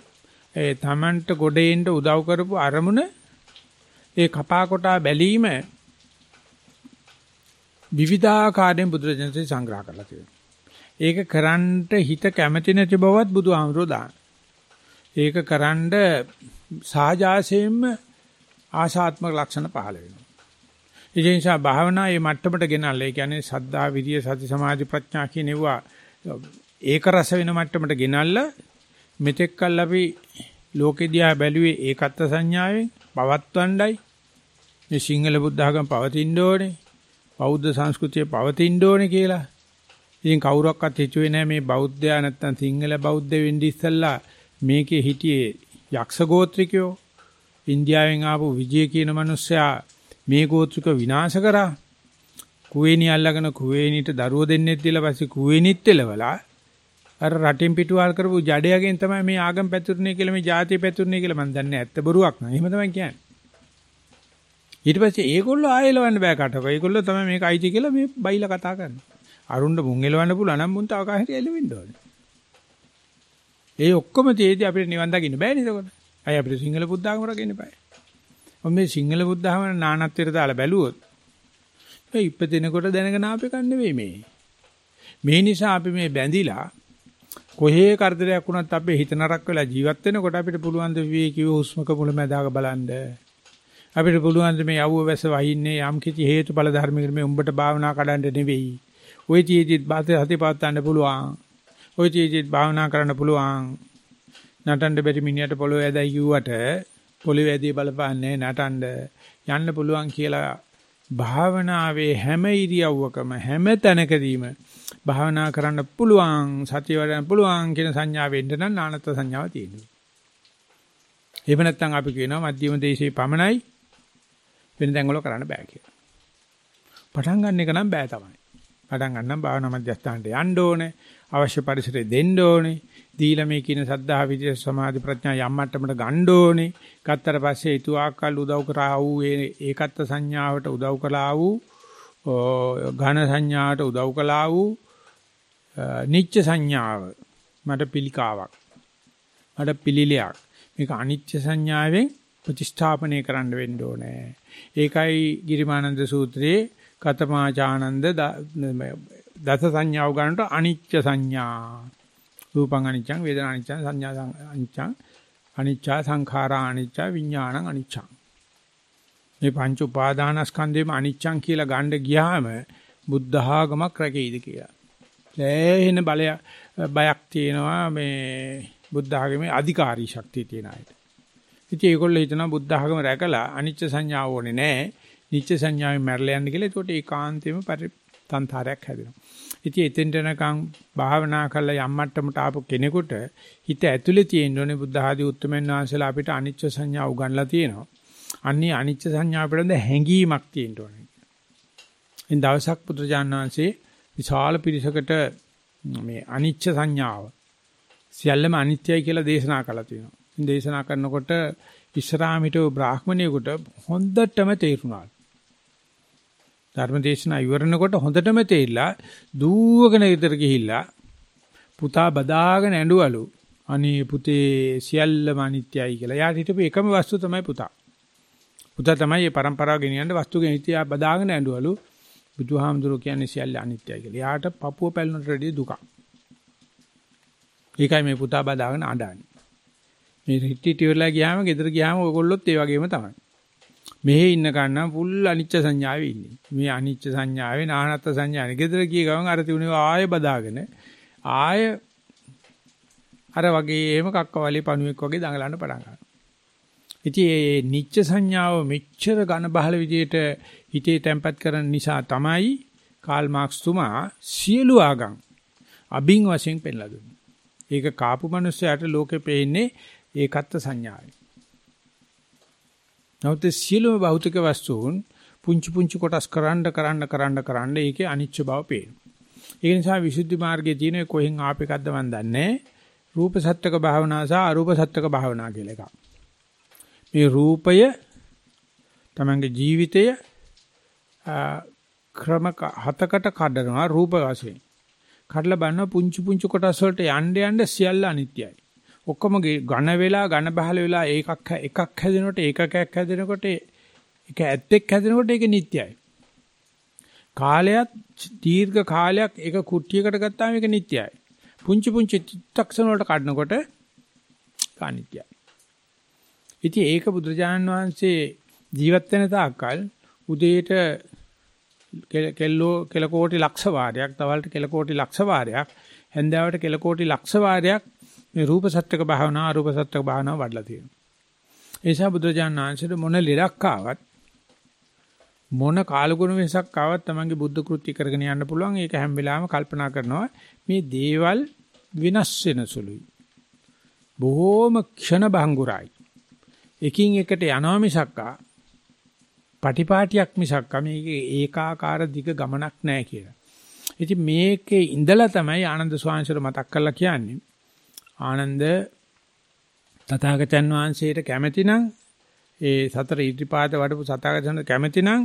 ඒ තමන්ට ගොඩේන්න උදව් කරපු අරමුණ ඒ කපා කොටා බැලීම විවිධාකාරයෙන් බුදුරජාණන්සේ සංග්‍රහ කරලා තියෙනවා. ඒක කරන්නට හිත කැමති නැති බවත් බුදුහාමුදුරෝ දාන. ඒක කරන්ඩ සාජාසයෙන්ම ආශාත්මක ලක්ෂණ පහළ වෙනවා. ඒ නිසා භාවනා මේ මට්ටමට ගෙනල්ලා ඒ කියන්නේ සද්ධා විරිය සති සමාධි ප්‍රඥා කියන ඒවා ඒක රස වෙන මට්ටමට ගෙනල්ලා මෙතෙක්කල් අපි ලෝකෙ දිහා බැලුවේ ඒකත්ව සංඥාවෙන් පවත්වණ්ඩයි මේ සිංහල බුද්ධ ආගම පවතින්න ඕනේ බෞද්ධ සංස්කෘතිය පවතින්න ඕනේ කියලා. ඉතින් කවුරක්වත් හිතුවේ නැහැ මේ බෞද්ධයා නැත්තම් සිංහල බෞද්ධ වෙන්න ඉස්සෙල්ලා මේකේ හිටියේ යක්ෂ ගෝත්‍රිකයෝ ඉන්දියාවෙන් ආපු විජය කියන මිනිස්සයා මේ ගෝත්‍රික විනාශ කරා. කුවේණි අල්ලගෙන කුවේණිට දරුවෝ දෙන්නෙක් දීලා පස්සේ කුවේණිත් එලවලා අර රටින් පිටුවල් කරපු ජඩයාගෙන් තමයි මේ ආගම් පැතුරුනේ කියලා මේ ජාතිය පැතුරුනේ කියලා මම දන්නේ ඇත්ත බොරුවක් නෑ. එහෙම තමයි කියන්නේ. ඊට පස්සේ ඒගොල්ලෝ ආයෙලවන්න බෑ කටක. ඒගොල්ලෝ තමයි මේක අයිති කියලා මේ බයිලා කතා කරන්නේ. අරුණ්ඩ මුන් එලවන්න පුළුවන් නම් මුන්ට අවකාශයට එලවෙන්න ඕනේ. ඒ ඔක්කොම තියේදී අපිට නිවන් දකින්න බෑනේ එතකොට. අය අපිට සිංහල බුද්ධ ආගම රකින්න බෑ. මොන් මේ සිංහල බුද්ධ ආගම නානත්වයට දාලා බැලුවොත් මේ ඉපදෙනකොට දැනගෙන ආපේ කන්නේ නෙවෙයි මේ. මේ නිසා අපි මේ බැඳිලා කොහේ කරදරයක් වුණත් අපේ හිත නරක වෙලා ජීවත් වෙනකොට අපිට පුළුවන් ද විවේකීව හුස්මක මුලැමැදාක බලන්න. අපිට පුළුවන් ද මේ යවුව වැස වහින්නේ යම් කිසි හේතුඵල ධර්මයකට මේ උඹට භාවනා කඩන්න නෙවෙයි. ওই චීතිත් බාතේ හතිපවත් ගන්න පුළුවන්. ওই චීතිත් භාවනා කරන්න පුළුවන්. නටන්න බැරි මිනිහට පොළොව ඇදයි කිව්වට පොළොව ඇදී බලපන්නේ නටන්න යන්න පුළුවන් කියලා භාවනාවේ හැම ඉරියව්වකම හැම තැනකදීම භාවනා කරන්න පුළුවන් සතිය වඩන්න පුළුවන් කියන සංඥාව වෙන්න නම් නානත්ව සංඥාව තියෙනවා. එහෙම නැත්නම් අපි කියනවා මධ්‍යම දේශේ පමණයි වෙන තැන් වල කරන්න බෑ කියලා. පටන් ගන්න එක නම් බෑ තමයි. පටන් ගන්නම් භාවනා මධ්‍යස්ථානට යන්න ඕනේ. අවශ්‍ය පරිසරය දෙන්න ඕනේ. දීලා මේ කියන සද්ධා විද්‍ය සමාධි ප්‍රඥා යම් මට්ටමකට ගන්න ඕනේ. ගත්තට පස්සේ ඊතු ආකල් උදව් කරා වූ ඒකත්ත සංඥාවට උදව් කළා වූ ඝන සංඥාවට උදව් කළා වූ නිච්ච සංඥාව මට පිළිකාවක්. මට පිළිලයක්. මේක අනිත්‍ය සංඥාවෙන් ප්‍රතිස්ථාපනය කරන්න වෙන්න ඕනේ. ඒකයි ගිරිමානන්ද සූත්‍රයේ කතමාචානන්ද දස සංඥාව ගන්නට අනිච්ච සංඥා. රූපං අනිච්චං වේදනා අනිච්චං සංඥා අනිච්චං අනිච්චා සංඛාරා අනිච්චා විඥානං අනිච්චං. මේ පංච උපාදානස්කන්ධෙම අනිච්චං කියලා ගන්න ගියාම බුද්ධ ආගමක් රැකෙයිද කියලා. ලෑහෙන බලය බයක් තියෙනවා මේ බුද්ධ ආගමේ අධිකාරී ශක්තිය තියෙන අයට. ඉතින් ඒගොල්ලෝ හිතනවා බුද්ධ ආගම රැකලා අනිච්ච සංඥාව ඕනේ නැහැ. නිච්ච සංඥාවෙන් මැරලා යන්න කියලා. ඒකට ඒකාන්තයෙන්ම පරිතන්තරයක් හැදෙනවා. ඉතින් එතෙන්ට යනකම් භාවනා කරලා යම් මට්ටමට ආපු කෙනෙකුට හිත ඇතුලේ තියෙන්න ඕනේ බුද්ධ ආදී උත්තරමෙන් වහන්සේලා අපිට අනිච්ච සංඥා උගන්ලා තියෙනවා. අන්නේ අනිච්ච සංඥා පිළිබඳ හැඟීමක් තියෙන්න ඕනේ. ඉන් දවසක් පුත්‍රජාන වහන්සේ විශාල පිරිසකට මේ අනිච්ච සංඥාව සියල්ලම අනිත්‍යයි කියලා දේශනා කළා තියෙනවා. දේශනා කරනකොට ඉස්සරහාමිට බ්‍රාහ්මණයෙකුට හොඳටම තේරුණා. ධර්ම දේශනා ඉවරනකොට හොඳටම තේරිලා දූවගෙන ඉදර ගිහිල්ලා පුතා බදාගෙන ඇඬවලු. අනේ පුතේ සියල්ලම අනිත්‍යයි කියලා. යාට හිටපු එකම වස්තු තමයි පුතා. පුතා තමයි මේ પરම්පරාව ගෙනියන්න වස්තු ගෙනිතියා බදාගෙන ඇඬවලු. බුදුහාමුදුරුවෝ කියන්නේ සියල්ල අනිත්‍යයි කියලා. යාට පපුව පැලුනට රෙඩි දුකක්. ඒකයි මේ පුතා බදාගෙන අඬන්නේ. මේ හිටිට ඉවරලා ගියාම ගෙදර ගියාම ඔයගොල්ලොත් ඒ වගේම තමයි. මෙහි ඉන්න කන්නම් පුල් අනිච්ච සංඥාවේ ඉන්නේ. මේ අනිච්ච සංඥාවේ නානත්ත් සංඥානේ. ගෙදර ගිය ගමන් අර තිබුණේ ආයෙ බදාගෙන ආයෙ අර වගේම කක්කවලි පණුවෙක් වගේ දඟලන්න පටන් ගන්නවා. ඉතින් මේ නිච්ච සංඥාව මෙච්චර ඝන බහල විදියට හිතේ තැම්පත් කරන නිසා තමයි කාල් මාක්ස් තුමා සියලු ආගම් අබින් වශයෙන් පෙන්ලා දුන්නේ. ඒක කාපු මිනිස්සයාට ලෝකෙ පෙන්නේ ඒකත්ව සංඥාවයි. නමුත් සියලුම භෞතික වස්තුන් පුංචි පුංචි කොටස් කරන්න කරන්න කරන්න කරන්න ඒකේ අනිච්ච බව පේනවා. ඒ නිසා විසුද්ධි මාර්ගයේ තියෙන කොහෙන් ආපෙකක්ද මන් දන්නේ. රූප සත්‍යක භාවනා සහ අරූප සත්‍යක භාවනා කියලා එකක්. මේ රූපය තමංගේ ජීවිතය ක්‍රම හතකට කඩනවා රූප වශයෙන්. කඩලා බලන පුංචි පුංචි කොටස් වලට යන්න යන්න සියල්ල අනිත්‍යයි. ඔක්කොම ඝන වෙලා ඝන බහල වෙලා ඒකක් එකක් හැදෙනකොට ඒකකයක් හැදෙනකොට ඒක ඇත්තෙක් හැදෙනකොට ඒක නිට්ටයයි. කාලයක් දීර්ඝ කාලයක් ඒක කුට්ටියකට ගත්තාම ඒක නිට්ටයයි. පුංචි පුංචි චිත්තක්ෂණ වලට කඩනකොට අනිත්‍යයි. ඉතින් ඒක බුදුරජාණන් වහන්සේ ජීවත් වෙන තාක්කල් උදේට කෙල්ලෝ කෙල කෝටි ලක්ෂ වාරයක් තවල්ට කෙල කෝටි ලක්ෂ වාරයක් හැන්දෑවට කෙල කෝටි ලක්ෂ වාරයක් මේ රූප සත්‍යක භාවනා අරූප සත්‍යක භාවනා වඩලා තියෙනවා. ඒ නිසා බුදුරජාණන් වහන්සේට මොන ලෙඩක් ආවත් මොන කාලගුණ වෙනසක් ආවත් තමන්ගේ බුද්ධ කෘත්‍ය කරගෙන යන්න පුළුවන්. ඒක හැම වෙලාවෙම කල්පනා කරනවා මේ දේවල් විනාශ වෙන සුළුයි. බොහෝම ක්ෂණ භංගුරයි. එකින් එකට යනවා මිසක්කා පටිපාටියක් මිසක්කා මේක ඒකාකාර දිග ගමනක් නැහැ කියලා. ඉතින් මේකේ ඉඳලා තමයි ආනන්ද ස්වාමීන් මතක් කරලා කියන්නේ. ආනන්ද තථාගතයන් වහන්සේට කැමැතිනම් ඒ සතර ඉදිරිපාද වඩපු තථාගතයන් කැමැතිනම්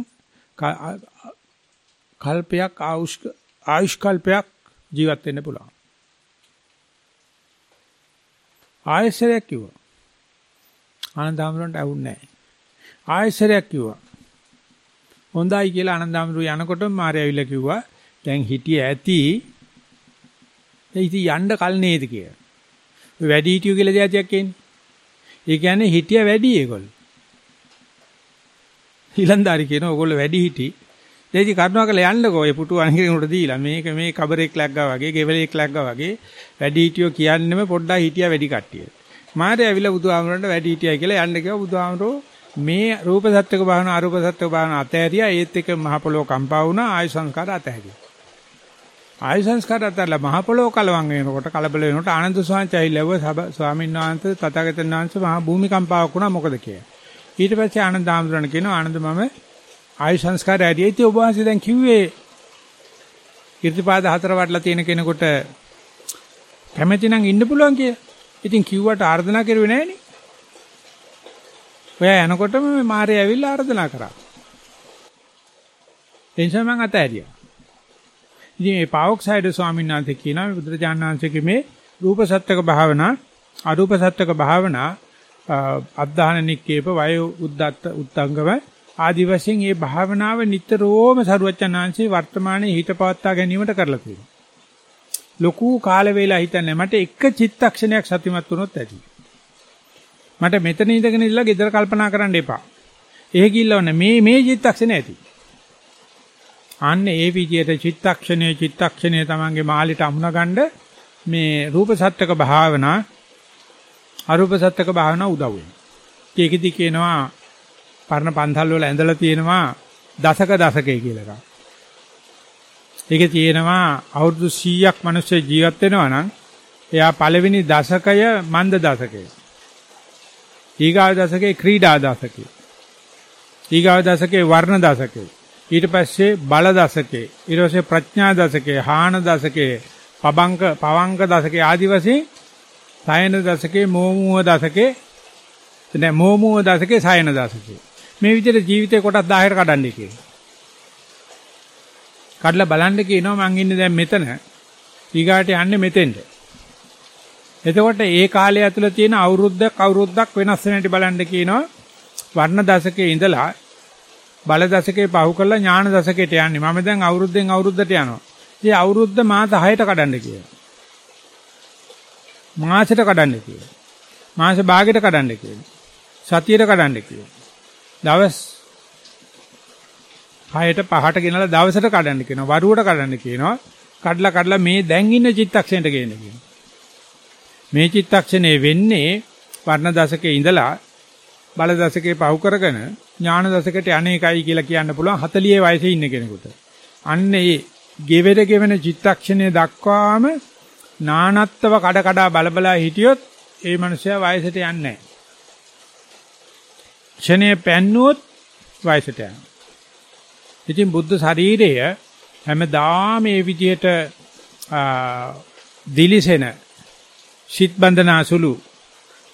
කල්පයක් ආයුෂ් ආයුෂ් කල්පයක් ජීවත් වෙන්න පුළුවන්. ආයසරයක් කිව්වා. ආනන්ද හැමරන්ට ඇහුන්නේ නැහැ. ආයසරයක් කිව්වා. හොඳයි කියලා ආනන්දාමරු යනකොට මාරය ඇවිල්ලා කිව්වා දැන් හිටිය ඇති ඒ ඉතින් යන්න කල් නේද කියලා. ඔය වැඩි හිටියෝ කියලා දෙයක් එන්නේ. ඒ කියන්නේ හිටිය වැඩි ඒගොල්ලෝ. ඊලන්දාරි කියන ඕගොල්ලෝ වැඩි හිටි. දෙයිති කරුණාකරලා යන්නකෝ ඒ පුටු අනගෙනුට දීලා මේක මේ කබරෙක් ලැග්ගා වගේ ගෙවලෙක් ලැග්ගා වගේ වැඩි හිටියෝ කියන්නෙම පොඩ්ඩක් හිටියා වැඩි කට්ටිය. මාරේ ඇවිල්ලා බුදුහාමරන්ට වැඩි හිටියයි කියලා යන්න කිව්වා බුදුහාමරෝ මේ රූප සත්‍යක භාවන අරූප සත්‍යක භාවන අතහැරියා ඒත් එක මහ පොළොව කම්පා වුණා ආයු සංස්කාර අතහැරියා. ආයු සංස්කාර අතහැරලා මහ පොළොව කලවම් වෙනකොට කලබල වෙනකොට ආනන්ද ස්වාමීන් ලැබුව ස්වාමීන් වහන්සේ තථාගතයන් වහන්සේ මහා භූමිකම්පාවක් වුණා මොකද කියලා. ඊට පස්සේ ආනන්ද ආමරණ කියනවා ආනන්ද මම ආයු සංස්කාරය ඇදීති ඔබ වහන්සේ දැන් කිව්වේ irdipaada හතර වඩලා තියෙන කෙනෙකුට කැමැති නම් ඉන්න පුළුවන් කියලා. ඉතින් කිව්වට ආර්දනා කරුවේ නෑනේ. ඔයා යනකොටම මාරේ ඇවිල්ලා ආර්දනා කරා. එනිසා මම අතෑරියා. ඉතින් මේ පාවොක්සයිඩ් ස්වාමීන් වහන්සේ කියනවා බුදුරජාණන් වහන්සේගේ මේ රූප සත්‍යක භාවනා අරූප සත්‍යක භාවනා අද්ධාන නික්කේප වය උද්දත්ත උත්තංගම ආදි වශයෙන් මේ භාවනාව නිතරම සරුවචනාංශේ වර්තමානයේ හිතපවත්වා ගැනීමට කරලා තියෙනවා. ලොකු කාල වේලා හිතන්නේ මට එක චිත්තක්ෂණයක් සතිමත් වුණොත් ඇති. මට මෙතන ඉඳගෙන ඉල්ල ගෙදර කල්පනා කරන්න එපා. එහෙ කිල්ලවන්න මේ මේ චිත්තක්ෂණ ඇති. අන්න ඒ විදිහට චිත්තක්ෂණයේ චිත්තක්ෂණයේ තමන්ගේ මාලිට අමුණ ගන්න මේ රූප සත්‍යක භාවනා අරූප සත්‍යක භාවනා උදව් වෙනවා. ඒකෙදි කියනවා පරණ පන්සල් වල ඇඳලා තියෙනවා දසක දසකේ කියලා එකක්. ඒකේ තියෙනවා අවුරුදු 100ක් මිනිස්සු ජීවත් වෙනවා නම් එයා පළවෙනි දශකය මන්ද දශකය. ඊගාව දශකේ ක්‍රීඩා දශකය. ඊගාව දශකේ වර්ණ දශකය. ඊට පස්සේ බල දශකේ. ඊට පස්සේ ප්‍රඥා දශකේ, හාන දශකේ, පබංක පවංක දශකේ ආදි වශයෙන් සයන දශකේ, මෝමුව දශකේ, නෑ මෝමුව දශකේ, සයන දශකේ. මේ විදිහට ජීවිතේ කොටස් 10කට කඩන්නේ කියලා. කඩලා බලන්න කියනවා මං ඉන්නේ දැන් මෙතන. ඊගාට යන්නේ මෙතෙන්ට. එතකොට ඒ කාලය ඇතුළත තියෙන අවුරුද්දක් අවුරුද්දක් වෙනස් වෙන හැටි බලන්න කියනවා. වර්ණ දශකයේ ඉඳලා බල දශකේ පහු කරලා ඥාන දශකයට යන්නේ. මම දැන් අවුරුද්දෙන් අවුරුද්දට යනවා. ඉතින් අවුරුද්ද මාස 6ට කඩන්න කියනවා. මාසෙට කඩන්න කියනවා. මාස භාගයට කඩන්න කියනවා. සතියට කඩන්න කියනවා. දවස් 6ට 5ට ගෙනලා දවසට කඩන්න කියනවා. වරුවට කඩන්න කියනවා. කඩලා කඩලා මේ දැන් ඉන්න චිත්තක්ෂණයට ගේන්න කියනවා. මේ චිත්තක්ෂණේ වෙන්නේ වර්ණ දශකයේ ඉඳලා බල දශකේ පහු කරගෙන ඥාන දශකයට අනේකයි කියලා කියන්න පුළුවන් 40 වයසේ ඉන්න කෙනෙකුට. අන්න ඒ ගෙවෙර ගෙවෙන චිත්තක්ෂණය දක්වාම නානත්ව කඩ කඩ බලබලා හිටියොත් ඒ මනුස්සයා වයසට යන්නේ නැහැ. ක්ෂණය පැන්නුවොත් වයසට යනවා. ඉතින් බුද්ධ ශරීරය හැමදාම මේ විදිහට දිලිසෙන සිත් බන්ධනාසුළු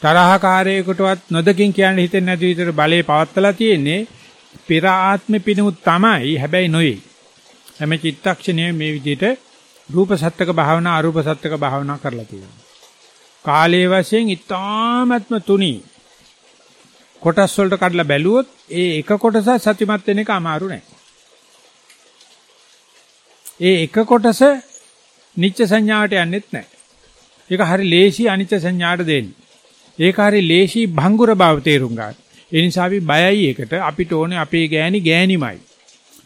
තරහකාරයෙකුටවත් නොදකින් කියන්න හිතෙන්නේ නැති විදිහට බලේ පවත්තලා තියෙන්නේ පෙර ආත්මෙ පිණුත් තමයි හැබැයි නොවේ. හැම චිත්තක්ෂණය මේ විදිහට රූප සත්‍යක භාවනා අරූප සත්‍යක භාවනා කරලා තියෙනවා. කාලයේ වශයෙන් ඊ타ත්ම තුනි කොටස් වලට කඩලා බැලුවොත් ඒ එක කොටස සතිමත් වෙන එක අමාරු නෑ. ඒ එක කොටස නිච්ච සංඥාවට යන්නෙත් නෑ. ඒක හරි ලේසි අනිච්ච සංඥාට දෙන්නේ. ඒක හරි ලේසි භංගුර බව තේරුම් ගන්න. ඒ නිසා අපි බයයි ඒකට අපිට ඕනේ අපේ ගෑණි ගෑණිමයි.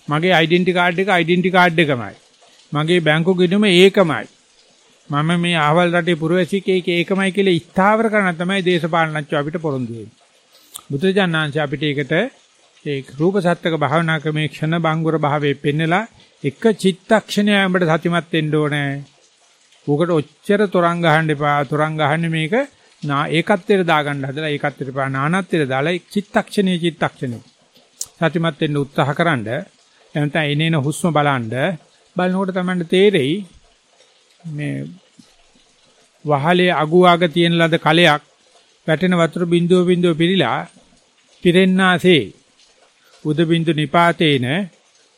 මගේ ඩෙන්ටි කාඩ් එක ඩෙන්ටි කාඩ් එකමයි. මගේ බැංකු ගිණුම ඒකමයි. මම මේ අහවල් රටේ පුරවැසියෙක් ඒකමයි කියලා ස්ථාවර කරන තමයි දේශපාලනඥයෝ අපිට පොරොන්දු වෙන්නේ. බුදුජානනාංශ අපිට ඒකට ඒ රූප සත්‍යක භාවනා ක්‍රමේ ක්ෂණ බංගුර භාවයේ පෙන්නලා එක චිත්තක්ෂණය අපිට සතිමත් වෙන්න ඕනේ. උකට ඔච්චර තරංග ගහන්න එපා. තරංග ගහන්නේ මේක නා ඒකත්වයට දාගන්න හදලා ඒකත්වයට පා නානත්වයට දාලා චිත්තක්ෂණයේ චිත්තක්ෂණේ. සතිමත් වෙන්න උත්සාහ කරන්න එනත එනේන හුස්ම බලන්න බලනකොට තමයි තේරෙයි මේ වහලේ අගුවාග තියෙන ලද කලයක් වැටෙන වතුර බිඳුව බිඳුව පිරීලා පිරෙන්නාසේ. උද බින්දු නිපාතේන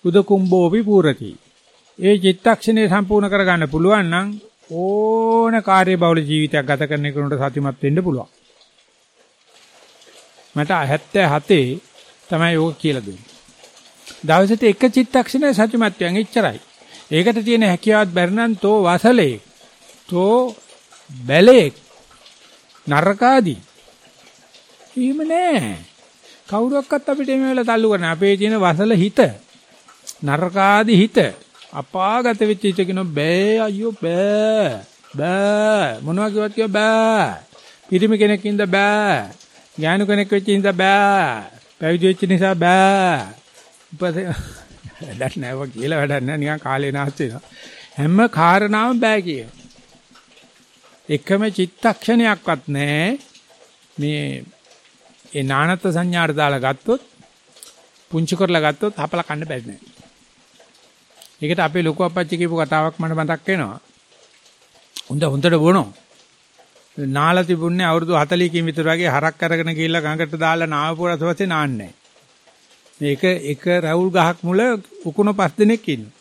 උද කුම්භෝපි පූරති. ඒ චිත්තක්ෂණය සම්පූර්ණ කරගන්න පුළුවන් නම් ඕන කාර්යබහුල ජීවිතයක් ගත කරන කෙනෙකුට සතුටුමත් වෙන්න පුළුවන්. මට 77 තමයි ඕක කියලා දුන්නේ. දවසට එක චිත්තක්ෂණය සතුටුමත් වෙන ඉච්චරයි. ඒකට තියෙන හැකියාවත් බැරනම් තෝ වසලේ තෝ බැලේ නරකාදී. එහෙම නෑ. කවුරුවක්වත් අපිට මේ වෙලාව තල්ලු කරන අපේ තියෙන වසල හිත නරකාදී හිත අපාගත වෙච්ච හිත කියන බෑ අයියෝ බෑ බෑ. මොනවා කිව්වත් කිය බෑ. පිරිමි කෙනෙක් ඉඳ බෑ. ඥාන කෙනෙක් වෙච්ච ඉඳ බෑ. පැවිදි වෙච්ච නිසා බෑ. උපසේ වැඩක් නැව කියලා වැඩක් නැහැ නිකන් කාලේ නාස්ති වෙනවා. හැම කාරණාවම බෑ කිය. එකම චිත්තක්ෂණයක්වත් නැහැ මේ ඒ නානත් සංඥාට දාලා ගත්තොත් පුංචි කරලා ගත්තොත් හපලා කන්න බැරි නෑ. ඒකට අපේ ලොකු අපච්චි කියපු කතාවක් මට මතක් වෙනවා. හොඳ හොඳට බොනෝ. නාලා තිබුණේ අවුරුදු 40කින් විතර වගේ හරක් අරගෙන ගිහිල්ලා ගඟට දාලා නාවපුවාට පස්සේ නාන්නේ මේක එක රවුල් ගහක් මුල උකුණ පස් දෙනෙක් ඉන්නවා.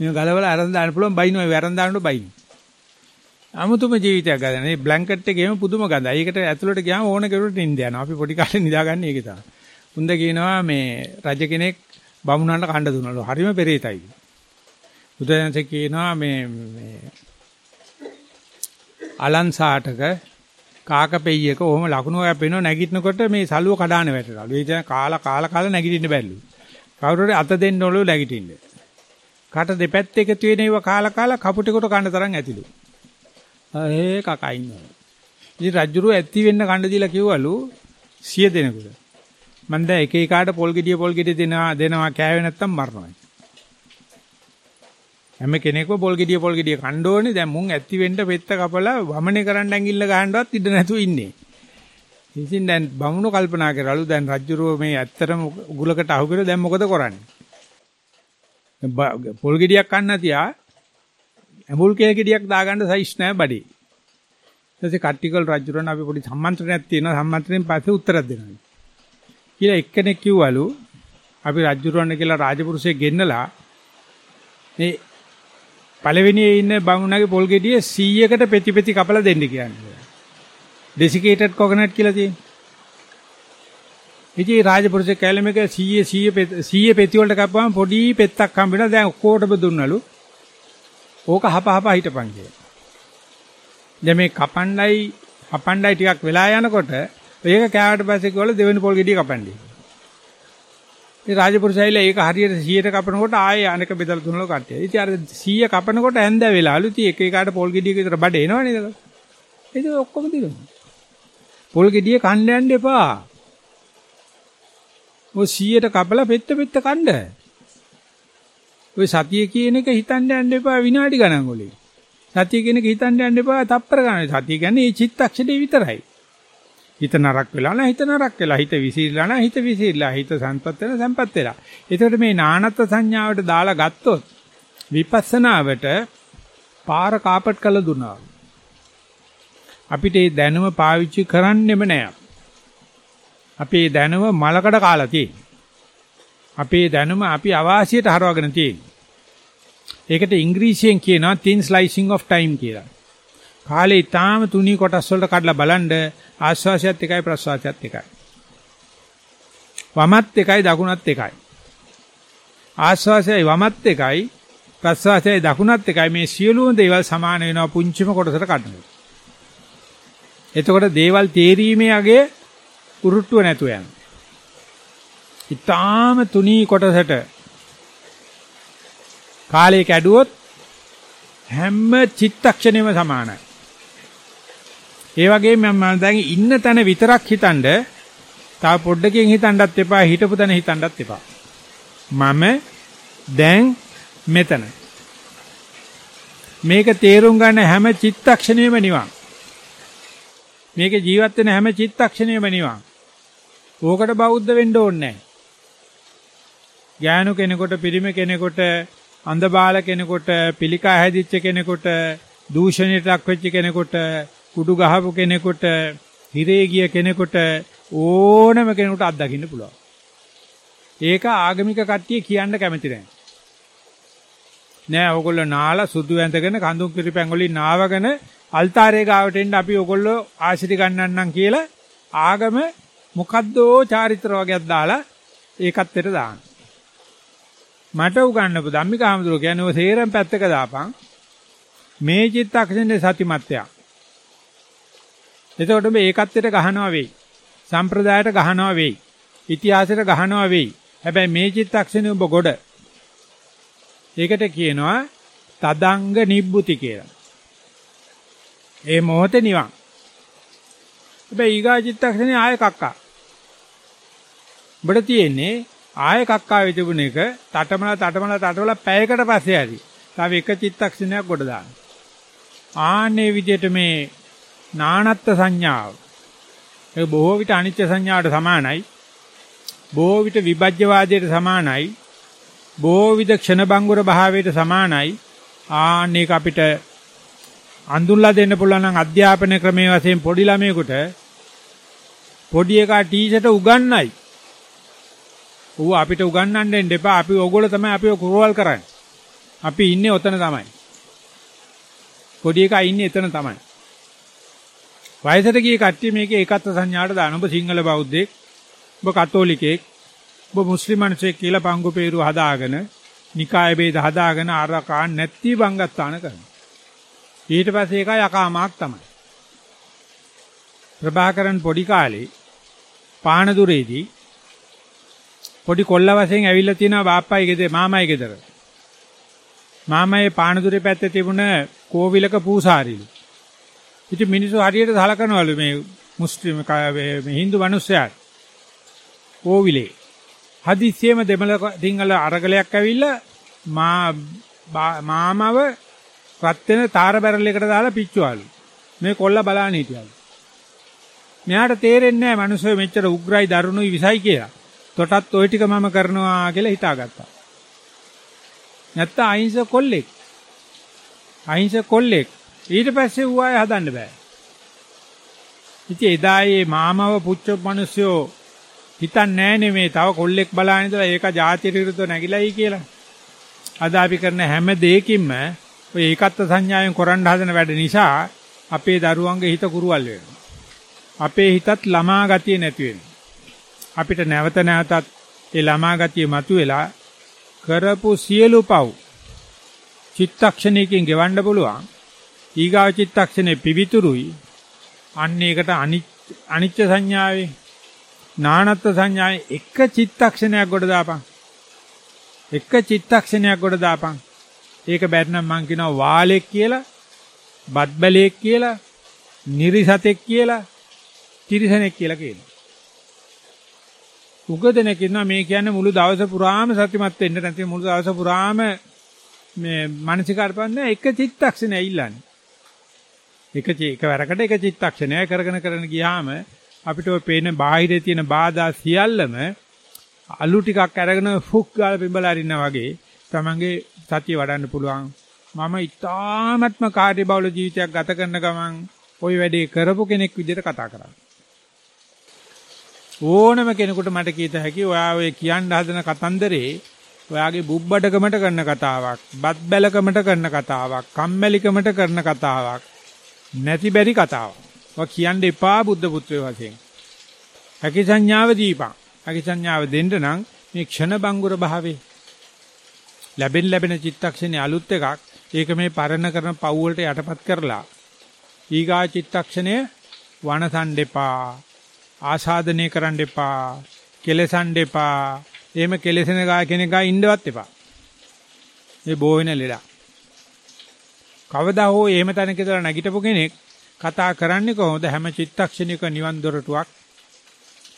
මේ ගලවලා අරන් දාන්න පුළුවන් බයින් ඔය වැරන් දාන්නට බයින්. අමුතුම ජීවිතයක් ගන්න. මේ බ්ලැන්කට් එකේම පුදුම ගඳයි. ඒකට ඇතුළට ගියාම ඕන කෙරුවට නිින්ද යනවා. අපි පොඩි කාලේ නිදාගන්නේ ඒක තමයි. උන්ද කියනවා මේ රජ කෙනෙක් බමුණන්ට කණ්ඩ දුන්නලු. හරිම පෙරේතයි. බුදුදහමේ කියනවා මේ මේ අලන්සාටක කාකපෙయ్యක ඔහොම ලකුණු ඔය පේනවා නැගිටිනකොට මේ සලුව කඩාන වැටෙනලු. ඒ කියන්නේ කාලා කාලා කාලා නැගිටින්න බැරිලු. කවුරු හරි අත දෙන්න ඕනලු නැගිටින්න. කට දෙපැත්ත එකතු වෙන ඒවා කාලා කාලා කපුටෙකුට කන්න තරම් ඇතිලු. ඒ කකා ඉන්නවා. ඉතින් රජුරු ඇත්ති වෙන්න කන්න දීලා කිව්වලු 100 දෙනෙකුට. මම දැන් එක එකාට පොල් ගෙඩිය පොල් ගෙඩිය දෙනවා දෙනවා කෑවේ නැත්තම් මරනවා. හැම කෙනෙක්ම පොල් ගෙඩිය පොල් ගෙඩිය කන්න ඕනේ. දැන් මුන් ඇත්ති වෙන්න පෙත්ත කපලා වමනේ කරන්න ඇඟිල්ල ගහන්නවත් ඉඩ නැතුව ඉන්නේ. ඉතින් දැන් බමුණු කල්පනා කරලු දැන් රජුරෝ මේ ඇත්තටම උගලකට අහු කරලා දැන් මොකද කරන්නේ? පොල් ගෙඩියක් කන්න තියා ඇඹුල් කේල් ගෙඩියක් දාගන්න සයිස් නැහැ බඩේ. ඊටසේ කට්ටිකල් රජුරණ අපි පොඩි සම්මන්ත්‍රණයක් තියෙනවා සම්මන්ත්‍රණයෙන් පස්සේ උත්තරයක් දෙනවා. කියලා එක්කෙනෙක් කිව්වලු අපි රජුරවන්න කියලා රාජපුරුෂයෙක් ගෙන්නලා මේ පළවෙනියේ ඉන්න බමුණගේ පොල් ගෙඩිය 100කට පෙති පෙති කපලා දෙන්න කියන්නේ. ඩෙසිකේටඩ් කොකනට් කියලා තියෙනවා. ඉතින් රාජපුරුෂයෙක් කැලේ මේක 100 100 100 පෙති වලට කපුවාම පොඩි පෙත්තක් හම්බ වෙනවා. දැන් ඔක්කොටම දුන්නලු. ඕක හප හප හිටපන් කියලා. දැන් මේ කපණ්ඩයි කපණ්ඩයි ටිකක් වෙලා යනකොට ඒක කෑවට පස්සේ කිව්වල දෙවෙනි පොල් ගෙඩිය කපන්නේ. ඒ රාජපුරුෂයයිලා ඒක හරියට 100ට කපනකොට ආයේ අනක බෙදලා තුනලෝ කට්ටිය. ඉතින් අර 100 කපනකොට ඇඳ වෙලාලු. ඉතින් එක එකාට පොල් ගෙඩියක විතර බඩ එනවනේ ඒක. ඒක ඔක්කොම දිනුවා. පොල් ගෙඩිය කන්න යන්න එපා. ඔය 100ට කපලා පෙත්ත පෙත්ත කන්න. ඔය සතිය කියන එක හිතන්න යන්න එපා විනාඩි ගණන් වලින්. සතිය කියන එක හිතන්න යන්න එපා තප්පර ගණන්. සතිය කියන්නේ මේ චිත්තක්ෂණේ විතරයි. හිත නරක් වෙලා නැහැ හිත නරක් වෙලා හිත විසිරලා නැහැ හිත විසිරලා හිත සංපත් වෙන සංපත් වෙලා. ඒකට මේ නානත් සංඥාවට දාලා ගත්තොත් විපස්සනාවට පාර කාපට් කළ දුන්නා. අපිට මේ දැනුම පාවිච්චි කරන්නෙම නෑ. අපේ දැනුම මලකඩ කාලා තියෙන්නේ. අපේ දැනුම අපි අවාසියට හරවගෙන තියෙන්නේ. ඒකට ඉංග්‍රීසියෙන් කියනවා thin slicing of time කියලා. කාලේ ඊටාම තුනී කොටස් වලට කඩලා බලන්න ආශ්වාසයත් එකයි ප්‍රශ්වාසයත් එකයි. වමත් එකයි දකුණත් එකයි. ආශ්වාසයයි වමත් එකයි ප්‍රශ්වාසයයි දකුණත් එකයි මේ සියලුම දේවල් සමාන වෙනවා පුංචිම කොටසට කඩනවා. එතකොට දේවල් තේරීමේ අගේ උරුට්ටුව නැතුව යනවා. ඊටාම තුනී කොටසට කාලය කැඩුවොත් හැම චිත්තක්ෂණයම සමානයි. ඒ වගේම මම දැන් ඉන්න තැන විතරක් හිතනද තව පොඩ්ඩකින් හිතන්නත් එපා හිටපු තැන හිතන්නත් එපා. මම දැන් මෙතන. මේක තේරුම් ගන්න හැම චිත්තක්ෂණයෙම නිවන්. මේක ජීවත් වෙන හැම චිත්තක්ෂණයෙම නිවන්. ඕකට බෞද්ධ වෙන්න ඕනේ නැහැ. ඥානු කෙනෙකුට පිරිමි කෙනෙකුට අන්ධබාල කෙනෙකුට පිළිකා හැදිච්ච කෙනෙකුට දූෂණයට ලක් වෙච්ච කෙනෙකුට කුඩු ගහපු කෙනෙකුට හිරේ ගිය කෙනෙකුට ඕනම කෙනෙකුට අත්දකින්න පුළුවන්. ඒක ආගමික කට්ටිය කියන්න කැමති නැහැ. නෑ ඕගොල්ලෝ නාලා සුදු ඇඳගෙන කඳුන් කිරිපැන් වලින් නාවගෙන අල්තාරේ ගාවට එන්න අපි ඕගොල්ලෝ ආශිර්වාද ගන්නන්නම් කියලා ආගම මොකද්දෝ චාරිත්‍ර වගේක් දාලා ඒකත් එතන දාන්න. මට උගන්නපු ධම්මික ආමතුරු කියන්නේ ඔය සේරම පැත්තක දාපන්. මේ චිත්තක්ෂණේ සතිමත්යක්. එතකොට මේ ඒකත්වයට ගහනවා වෙයි. සම්ප්‍රදායට ගහනවා වෙයි. ඉතිහාසයට ගහනවා වෙයි. හැබැයි මේ චිත්තක්ෂණේ ඔබ ගොඩ. ඒකට කියනවා තදංග නිබ්බුති කියලා. ඒ මොහොතේ නිවන්. හැබැයි ඊගා චිත්තක්ෂණේ ආය කක්කා. ඔබට තියෙන්නේ ආය කක්කාවේ තිබුණ එක තටමලා තටමලා තටමලා පැයකට පස්සේ ඇති. තව එක චිත්තක්ෂණයක් ගොඩ දාන්න. ආන්නේ විදිහට මේ නානත්ත් සංඥාව. ඒ බොහෝ විට අනිත්‍ය සංඥාවට සමානයි. බොහෝ විට විභජ්‍යවාදයට සමානයි. බොහෝ විට ක්ෂණබංගුර භාවයට සමානයි. ආන්නේක අපිට අඳුල්ලා දෙන්න පුළුවන් නම් අධ්‍යාපන ක්‍රමයේ වශයෙන් පොඩි ළමයෙකුට පොඩි එකා ටීචර්ට උගන්වයි. ඌ අපිට උගන්වන්න දෙන්න එපා. අපි ඕගොල්ලෝ තමයි අපිව කුරවල් කරන්නේ. අපි ඉන්නේ ඔතන තමයි. පොඩි එකා ඉන්නේ එතන තමයි. වයසට ගිය කට්ටිය මේකේ ඒකත්ව සංඥාට දාන ඔබ සිංහල බෞද්ධයෙක් ඔබ කතෝලිකයෙක් ඔබ මුස්ලිම් මිනිසෙක් කියලා පංගු peeru හදාගෙන නිකාය ભેද හදාගෙන ආරකා නැති බංගස්ථාන කරනවා. ඊට පස්සේ ඒකයි අකාමාක් තමයි. ප්‍රභාකරන් පොඩි කාලේ පානදුරේදී පොඩි කොල්ල වශයෙන් ඇවිල්ලා තිනවා බාප්පයි ගෙදර මාමයි ගෙදර. මාමයේ පානදුරේ පැත්තේ තිබුණ කෝවිලක පූසාරිලු. ඉතින් මිනිස්සු හරියට සලකනවලු මේ මුස්ලිම් මේ Hindu මිනිස්සයාට. කෝවිලේ. හදිස්සියෙම දෙමළ සිංහල අරගලයක් ඇවිල්ලා මා මාමව රත් වෙන තාර බැරල් එකට දාලා පිච්චුවලු. මේ කොල්ල බලන්න හිටියලු. මෙයාට තේරෙන්නේ නැහැ මිනිස්සු මෙච්චර උග්‍රයි දරුණුයි විසයි කියලා. තොටත් ওই ටික මම කරනවා කියලා හිතාගත්තා. නැත්නම් අහිංසක කොල්ලෙක්. අහිංසක කොල්ලෙක්. ඊට පස්සේ ඌ ආය හදන්න බෑ. ඉතින් එදා ඒ මාමව පුච්ච මිනිස්සු හිතන්නේ නෑනේ මේ තව කොල්ලෙක් බලාගෙන ඉඳලා ඒක ಜಾති විරුද්ධව නැగిලායි කියලා. අද අපි කරන හැම දෙයකින්ම ඔය ඒකත්ව සංඥාවෙන් කරන්න හදන වැඩ නිසා අපේ දරුවන්ගේ හිත කුරුවල් වෙනවා. අපේ හිතත් ළමා ගතිය නැති වෙනවා. අපිට නැවත නැවතත් ඒ ළමා ගතිය මතුවෙලා කරපු සියලු පව් චිත්තක්ෂණයකින් ගෙවන්න පුළුවන්. ඊගාව චිත්තක්ෂණේ පිවිතුරුයි. අන්න ඒකට අනිච්ච සංඥාවේ නානත්ත් සංඥාවේ එක චිත්තක්ෂණයක් ගොඩ දාපන්. එක චිත්තක්ෂණයක් ගොඩ දාපන්. ඒක බැත්නම් මං කියනවා වාලෙක් කියලා, බත් බැලේක් කියලා, නිරිසතෙක් කියලා, තිරිසනෙක් කියලා කියනවා. උගදෙනෙක් ඉන්නවා මේ කියන්නේ මුළු දවස පුරාම සත්‍යමත් වෙන්න නැති මුළු දවස පුරාම මේ මානසිකාර්පන්න එක චිත්තක්ෂණය ඉල්ලන්නේ. එක එකවරකට එක චිත්තක්ෂණය කරගෙන කරගෙන ගියාම අපිට ඔය පේන බාහිරේ තියෙන බාධා සියල්ලම අලු ටිකක් අරගෙන ෆුක් ගාලා පිඹලා අරිනා වගේ තමන්ගේ සතිය වඩන්න පුළුවන්. මම ඉතාමත්ම කාර්යබහුල ජීවිතයක් ගත කරන ගමන් ওই වැඩේ කරපු කෙනෙක් විදිහට කතා කරන්නේ. ඕනම කෙනෙකුට මට කීත හැකි ඔයා ඔය කියන්න හදන කතන්දරේ ඔයාගේ බුබ්බඩකමට කරන කතාවක්, බත් බැලකමට කරන කතාවක්, කම්මැලිකමට කරන කතාවක්, නැති බැරි කතාවක්. ඔය කියන්න එපා බුද්ධ පුත්‍රය වශයෙන්. හැකි සංඥාව දීපන්. හැකි සංඥාව දෙන්න නම් මේ ක්ෂණ බංගුර භාවේ ලැබෙන ලැබෙන චිත්තක්ෂණේ අලුත් එකක් ඒක මේ පරණ කරන පව් වලට යටපත් කරලා ඊගා චිත්තක්ෂණය වනසන් දෙපා ආසාදනය කරන්න එපා කෙලසන් දෙපා එහෙම කෙලසෙන ගා කෙනෙක්ගා ඉන්නවත් එපා මේ බෝ වෙන ලෙඩ කවදා හෝ එහෙම තැනක ඉඳලා නැගිටපු කෙනෙක් කතා කරන්නේ කොහොමද? හැම චිත්තක්ෂණයක නිවන් දොරටුවක්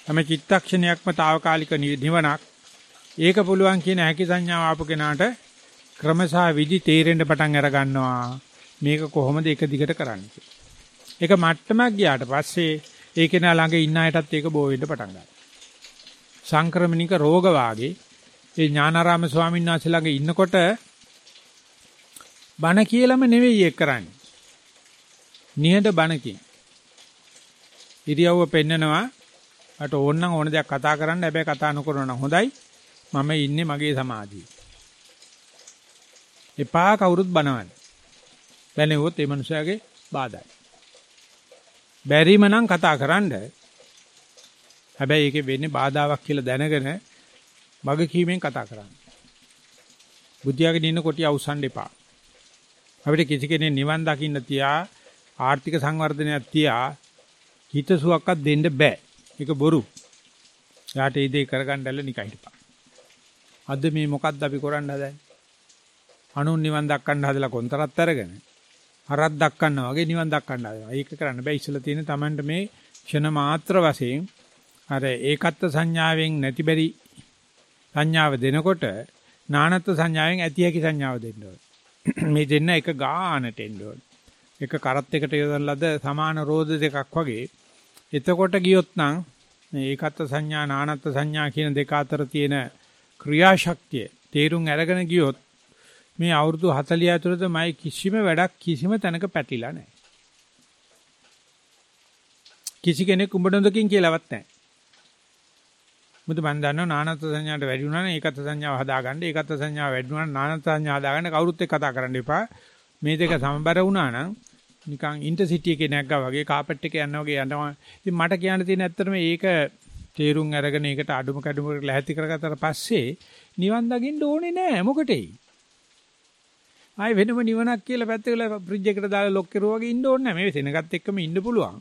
හැම චිත්තක්ෂණයක්ම తాවකාලික නිවනක්. ඒක පුළුවන් කියන හැකි සංඥාව ආපු කෙනාට ක්‍රමසහ විදි තේරෙන්න පටන් අර ගන්නවා මේක කොහොමද එක දිගට කරන්නේ ඒක මට්ටමක් ගියාට පස්සේ ඒ කෙනා ළඟ ඉන්න අයටත් ඒක බෝ වෙන්න පටන් ගන්නවා. සංක්‍රමණික රෝග වාගේ ඒ ඥානාරාම ස්වාමීන් වහන්සේ ළඟ ඉන්නකොට බණ කියලාම නෙවෙයි ඒක කරන්නේ. නිහඬ බණකින්. ඉරියව්ව පෙන්නනවා. අට ඕනනම් ඕන දෙයක් කතා කරන්න. හැබැයි කතා නොකරන නම් හොඳයි. මම ඉන්නේ මගේ සමාධියේ. එපා කවුරුත් බනවන්න. බැලුවොත් ඒ මනුස්සයාගේ බාධායි. බැරිම නම් කතා කරන්න. හැබැයි ඒකේ වෙන්නේ බාධාවක් කියලා දැනගෙන මග කීමෙන් කතා කරන්න. බුද්ධියගේ දින කොටිය අවසන් දෙපා. අපිට කිසි කෙනෙක් නිවන් දකින්න තියා ආර්ථික සංවර්ධනයක් තියා හිතසුවක්වත් දෙන්න බෑ. ඒක බොරු. යාට ඒ දේ කරගන්නදල්ල නිකන් හිටපන්. අද මේ මොකද්ද අපි කරන්න හදන්නේ? අනුන් නිවන් දක්කන්න හදලා කොන්තරත් අරගෙන හරක් දක්කන්න වගේ නිවන් දක්කන්න හදනවා. ඒක කරන්න බෑ. ඉස්සලා තියෙන Tamanට මේ ක්ෂණ මාත්‍ර වශයෙන් අර ඒකත්ව සංඥාවෙන් නැති බැරි සංඥාව දෙනකොට නානත්ව සංඥාවෙන් ඇති හැකි සංඥාව දෙන්න ඕනේ. මේ දෙන්න එක ගානට එන්න ඕනේ. එක කරත් එකට යොදන ලද සමාන රෝධ දෙකක් වගේ. එතකොට ගියොත් නම් මේ ඒකත් සංඥා නානත් සංඥා කියන දෙක අතර තියෙන ක්‍රියාශක්තිය තේරුම් අරගෙන ගියොත් මේ අවුරුදු 40 ඇතුළත මයි කිසිම වැඩක් කිසිම තැනක පැටිලා නැහැ. කිසි කෙනෙක් උඹ නොදකින් කියලාවත් නැහැ. මුද මන් දන්නවා නානත් සංඥාට වැඩි වුණා නම් ඒකත් සංඥාව හදාගන්න ඒකත් සංඥාව වැඩි වුණා නම් නානත් සංඥා හදාගන්න කවුරුත් එක්ක කතා කරන්න එපා. මේ දෙක සමබර වුණා නම් නිකන් ඉන්ටර්සිටි එකේ නැග්ගා වගේ කාපට් එකේ යනවා වගේ යනවා. ඉතින් මට කියන්න තියෙන ඇත්තටම ඒක තේරුම් අරගෙන ඒකට අඩුම කැඩුමකට ලැහැත්ති කරගත්තට පස්සේ නිවන් දකින්න ඕනේ නෑ මොකටේ. ආයි වෙනම නිවනක් කියලා පැත්තකලා ෆ්‍රිජ් එකට දාලා ලොක් කරුවා වගේ ඉන්න ඕනේ නෑ. මේ සෙනගත් එක්කම ඉන්න පුළුවන්.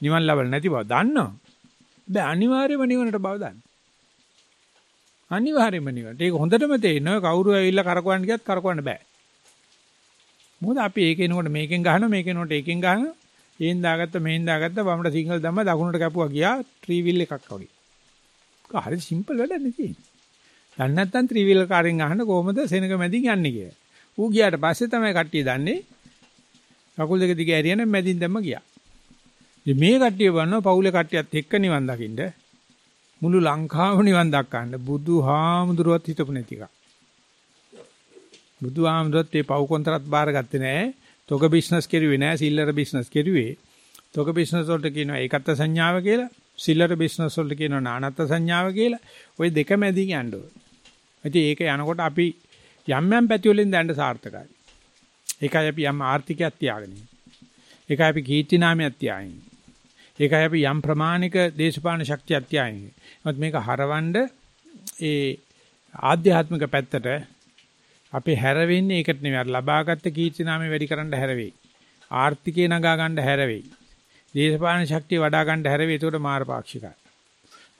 නිවන් ලබල නැති බව දන්නවා. බෑ අනිවාර්යයෙන්ම නිවනට බව දන්න. අනිවාර්යයෙන්ම නිවනට. ඒක හොඳටම තේරෙනවා කවුරු ඇවිල්ලා කරකවන්න ගියත් කරකවන්න බෑ. මොකද අපි ඒකේනකොට මේකෙන් ගහනවා මේකේනකොට ඒකෙන් ගහනවා. ඒෙන් දාගත්ත මේෙන් දාගත්ත වමට සිංගල් දැම්ම දකුණට කැපුවා ගියා ත්‍රිවිල් එකක් වගේ. ඒක හරි සිම්පල් වැඩක් නේ තියෙන්නේ. දන්නේ නැත්නම් ත්‍රිවිල් කාරෙන් අහන්න කොහොමද සෙනඟ මැදින් යන්නේ කියලා. ඌ ගියාට පස්සේ තමයි කට්ටිය දන්නේ කකුල් දෙක දිගේ ඇරියන මැදින් දැම්ම ගියා. ඉතින් මේ කට්ටිය වන්නවා පවුලේ කට්ටියත් එක්ක නිවන් දකින්න මුළු ලංකාව නිවන් දක්කන්න බුදුහාමුදුරුවත් හිතපු නැති එක. බුදුහාමුදුරුවත් ඒ පව් කොන්තරත් බාරගත්තේ නැහැ. තොග බිස්නස් කෙරුවේ නැහැ. සිල්ලර බිස්නස් කෙරුවේ. තොග බිස්නස් වලට කියනවා ඒකත් සංඥාව කියලා. සිල්ලර බිස්නස් වලට කියනවා නානත් සංඥාව කියලා. ওই දෙක මැදින් යන්න ඕනේ. ඒක යනකොට අපි යම් යම් පැති වලින් දැන්න සාර්ථකයි. ඒකයි අපි යම් ආර්ථිකයක් තියාගෙන ඉන්නේ. ඒකයි අපි කීර්ති නාමයක් තියාගෙන ඉන්නේ. ඒකයි අපි යම් ප්‍රමාණික දේශපාලන ශක්තියක් තියාගෙන ඉන්නේ. නමුත් මේක හරවන්න ඒ ආධ්‍යාත්මික පැත්තට අපි හැරෙන්නේ ඒකට නෙවෙයි. අර ලබාගත් කීර්ති නාමය වැඩි කරන්න හැරෙයි. ආර්ථිකේ නගා ගන්න හැරෙයි. දේශපාලන ශක්තිය වඩා ගන්න හැරෙයි. ඒකට මාරපාක්ෂිකයි.